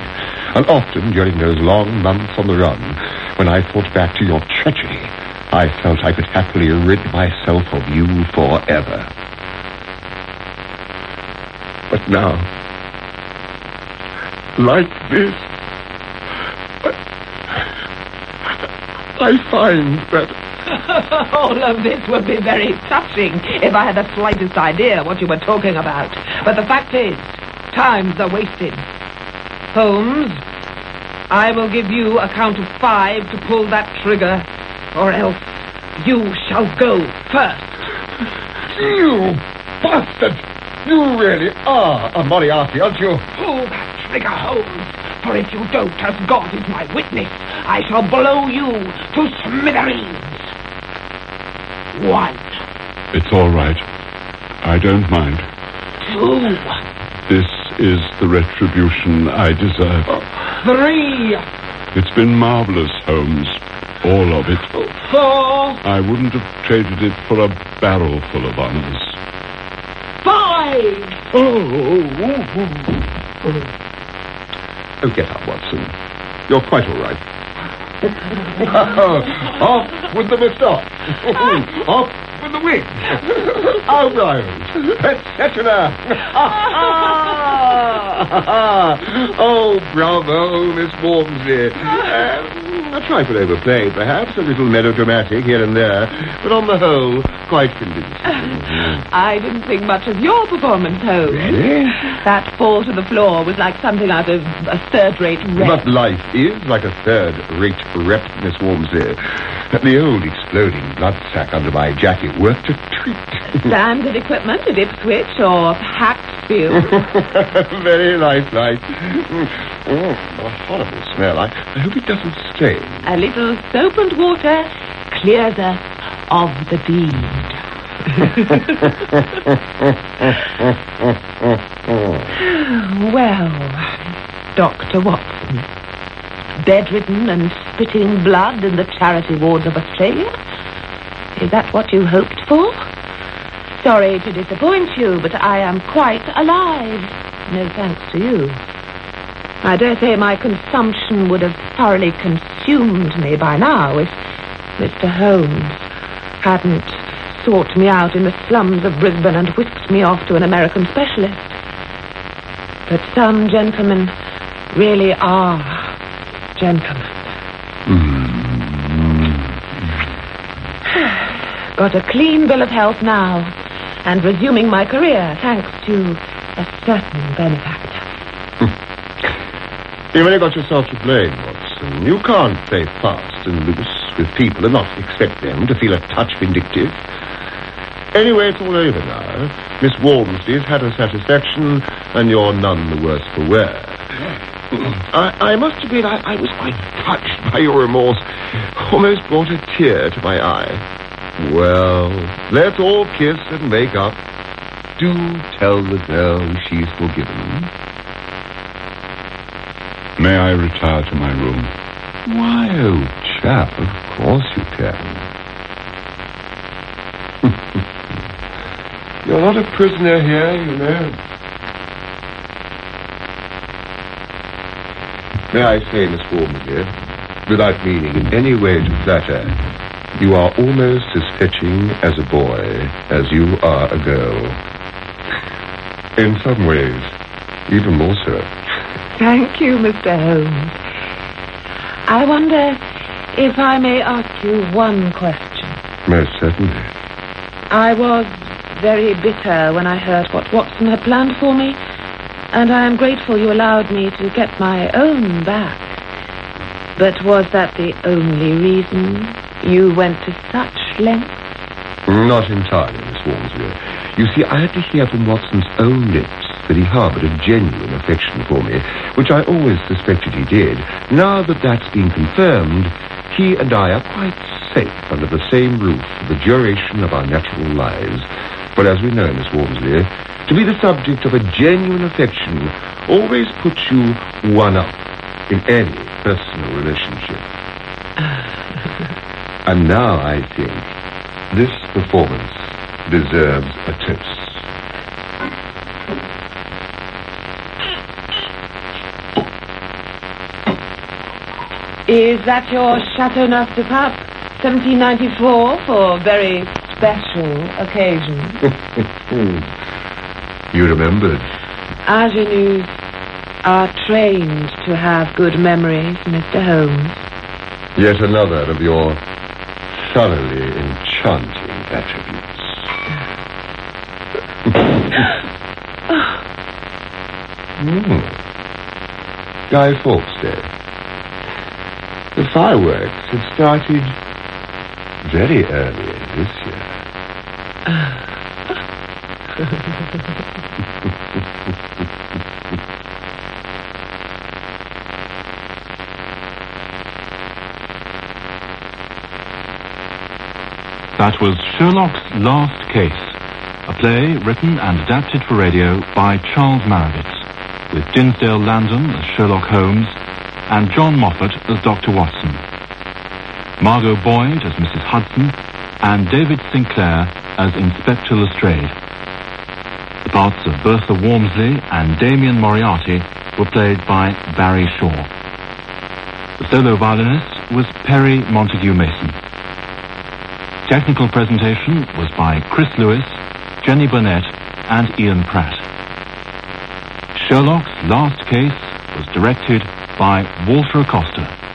And often during those long months on the run, when I thought back to your treachery, I felt I could happily rid myself of you forever. But now, like this, I find that [laughs] All of this would be very touching if I had the slightest idea what you were talking about. But the fact is, times are wasted. Holmes, I will give you a count of five to pull that trigger, or else you shall go first. You bastard! You really are a Moriarty, aren't you? Pull oh, that trigger, Holmes. For if you don't, as God is my witness, I shall blow you to smithereens. One, It's all right. I don't mind. two, This is the retribution I deserve. Oh, three, It's been marvelous, Holmes. All of it. four, I wouldn't have traded it for a barrel full of honors. Five. Oh, oh, oh, oh, get up, Watson. You're quite all right. Off with the moustache. Off with the wig. Eyebrows. Etc. oh, bravo, Miss Walmsley. Um, a trifle overplayed, perhaps, a little melodramatic here and there, but on the whole, quite convincing. [laughs] I didn't think much of your performance, Holmes. Really? That fall to the floor was like something out of a third-rate wreck. But life is like a third-rate rep, Miss Walmsley. The old exploding blood sack under my jacket worked a treat. [laughs] Standard equipment at Ipswich or Hacksfield. [laughs] Very lifelike. Mm, a horrible smell. I, I hope it doesn't stain. A little soap and water clears us of the deed. [laughs] well, Dr. Watson, bedridden and spitting blood in the charity wards of Australia? Is that what you hoped for? Sorry to disappoint you, but I am quite alive. No thanks to you. I dare say my consumption would have thoroughly consumed me by now if Mr. Holmes hadn't sought me out in the slums of Brisbane and whisked me off to an American specialist. But some gentlemen really are gentlemen. Got a clean bill of health now and resuming my career thanks to a certain benefactor. Hmm. You've only got yourself to blame, Watson. You can't play fast and loose with people and not expect them to feel a touch vindictive. Anyway, it's all over now. Miss Walmsley's had her satisfaction, and you're none the worse for wear. I, I must admit, I, I was quite touched by your remorse. Almost brought a tear to my eye. Well, let's all kiss and make up. Do tell the girl she's forgiven. May I retire to my room? Why, old chap, of course you can. [laughs] You're not a prisoner here, you know. May I say, Miss dear, without meaning in any way to flatter, you are almost as fetching as a boy as you are a girl. In some ways, even more so. Thank you, Mr. Holmes. I wonder if I may ask you one question. Most certainly. I was very bitter when I heard what Watson had planned for me, and I am grateful you allowed me to get my own back. But was that the only reason you went to such lengths? Not entirely, Miss Walmsley. You see, I had to hear from Watson's own lips that he harbored a genuine affection for me, which I always suspected he did. Now that that's been confirmed, he and I are quite safe under the same roof for the duration of our natural lives. But as we know, Miss Walmsley, to be the subject of a genuine affection always puts you one up in any personal relationship. [laughs] and now I think this performance deserves a toast. Is that your Chateau Neuf de Pape, 1794, for very special occasion? [laughs] you remembered. Ingenues are trained to have good memories, Mr. Holmes. Yet another of your thoroughly enchanting attributes. Hmm. Guy Fawkes Day. The fireworks have started very early this year. [laughs] [laughs] That was Sherlock's Last Case, a play written and adapted for radio by Charles Marowitz, with Dinsdale Landen as Sherlock Holmes and John Moffatt as Dr. Watson. Margot Boyd as Mrs. Hudson and David Sinclair as Inspector Lestrade. The parts of Bertha Wormsley and Damien Moriarty were played by Barry Shaw. The solo violinist was Perry Montague Mason. Technical presentation was by Chris Lewis, Jenny Burnett, and Ian Pratt. Sherlock's Last Case was directed by Walter Acosta.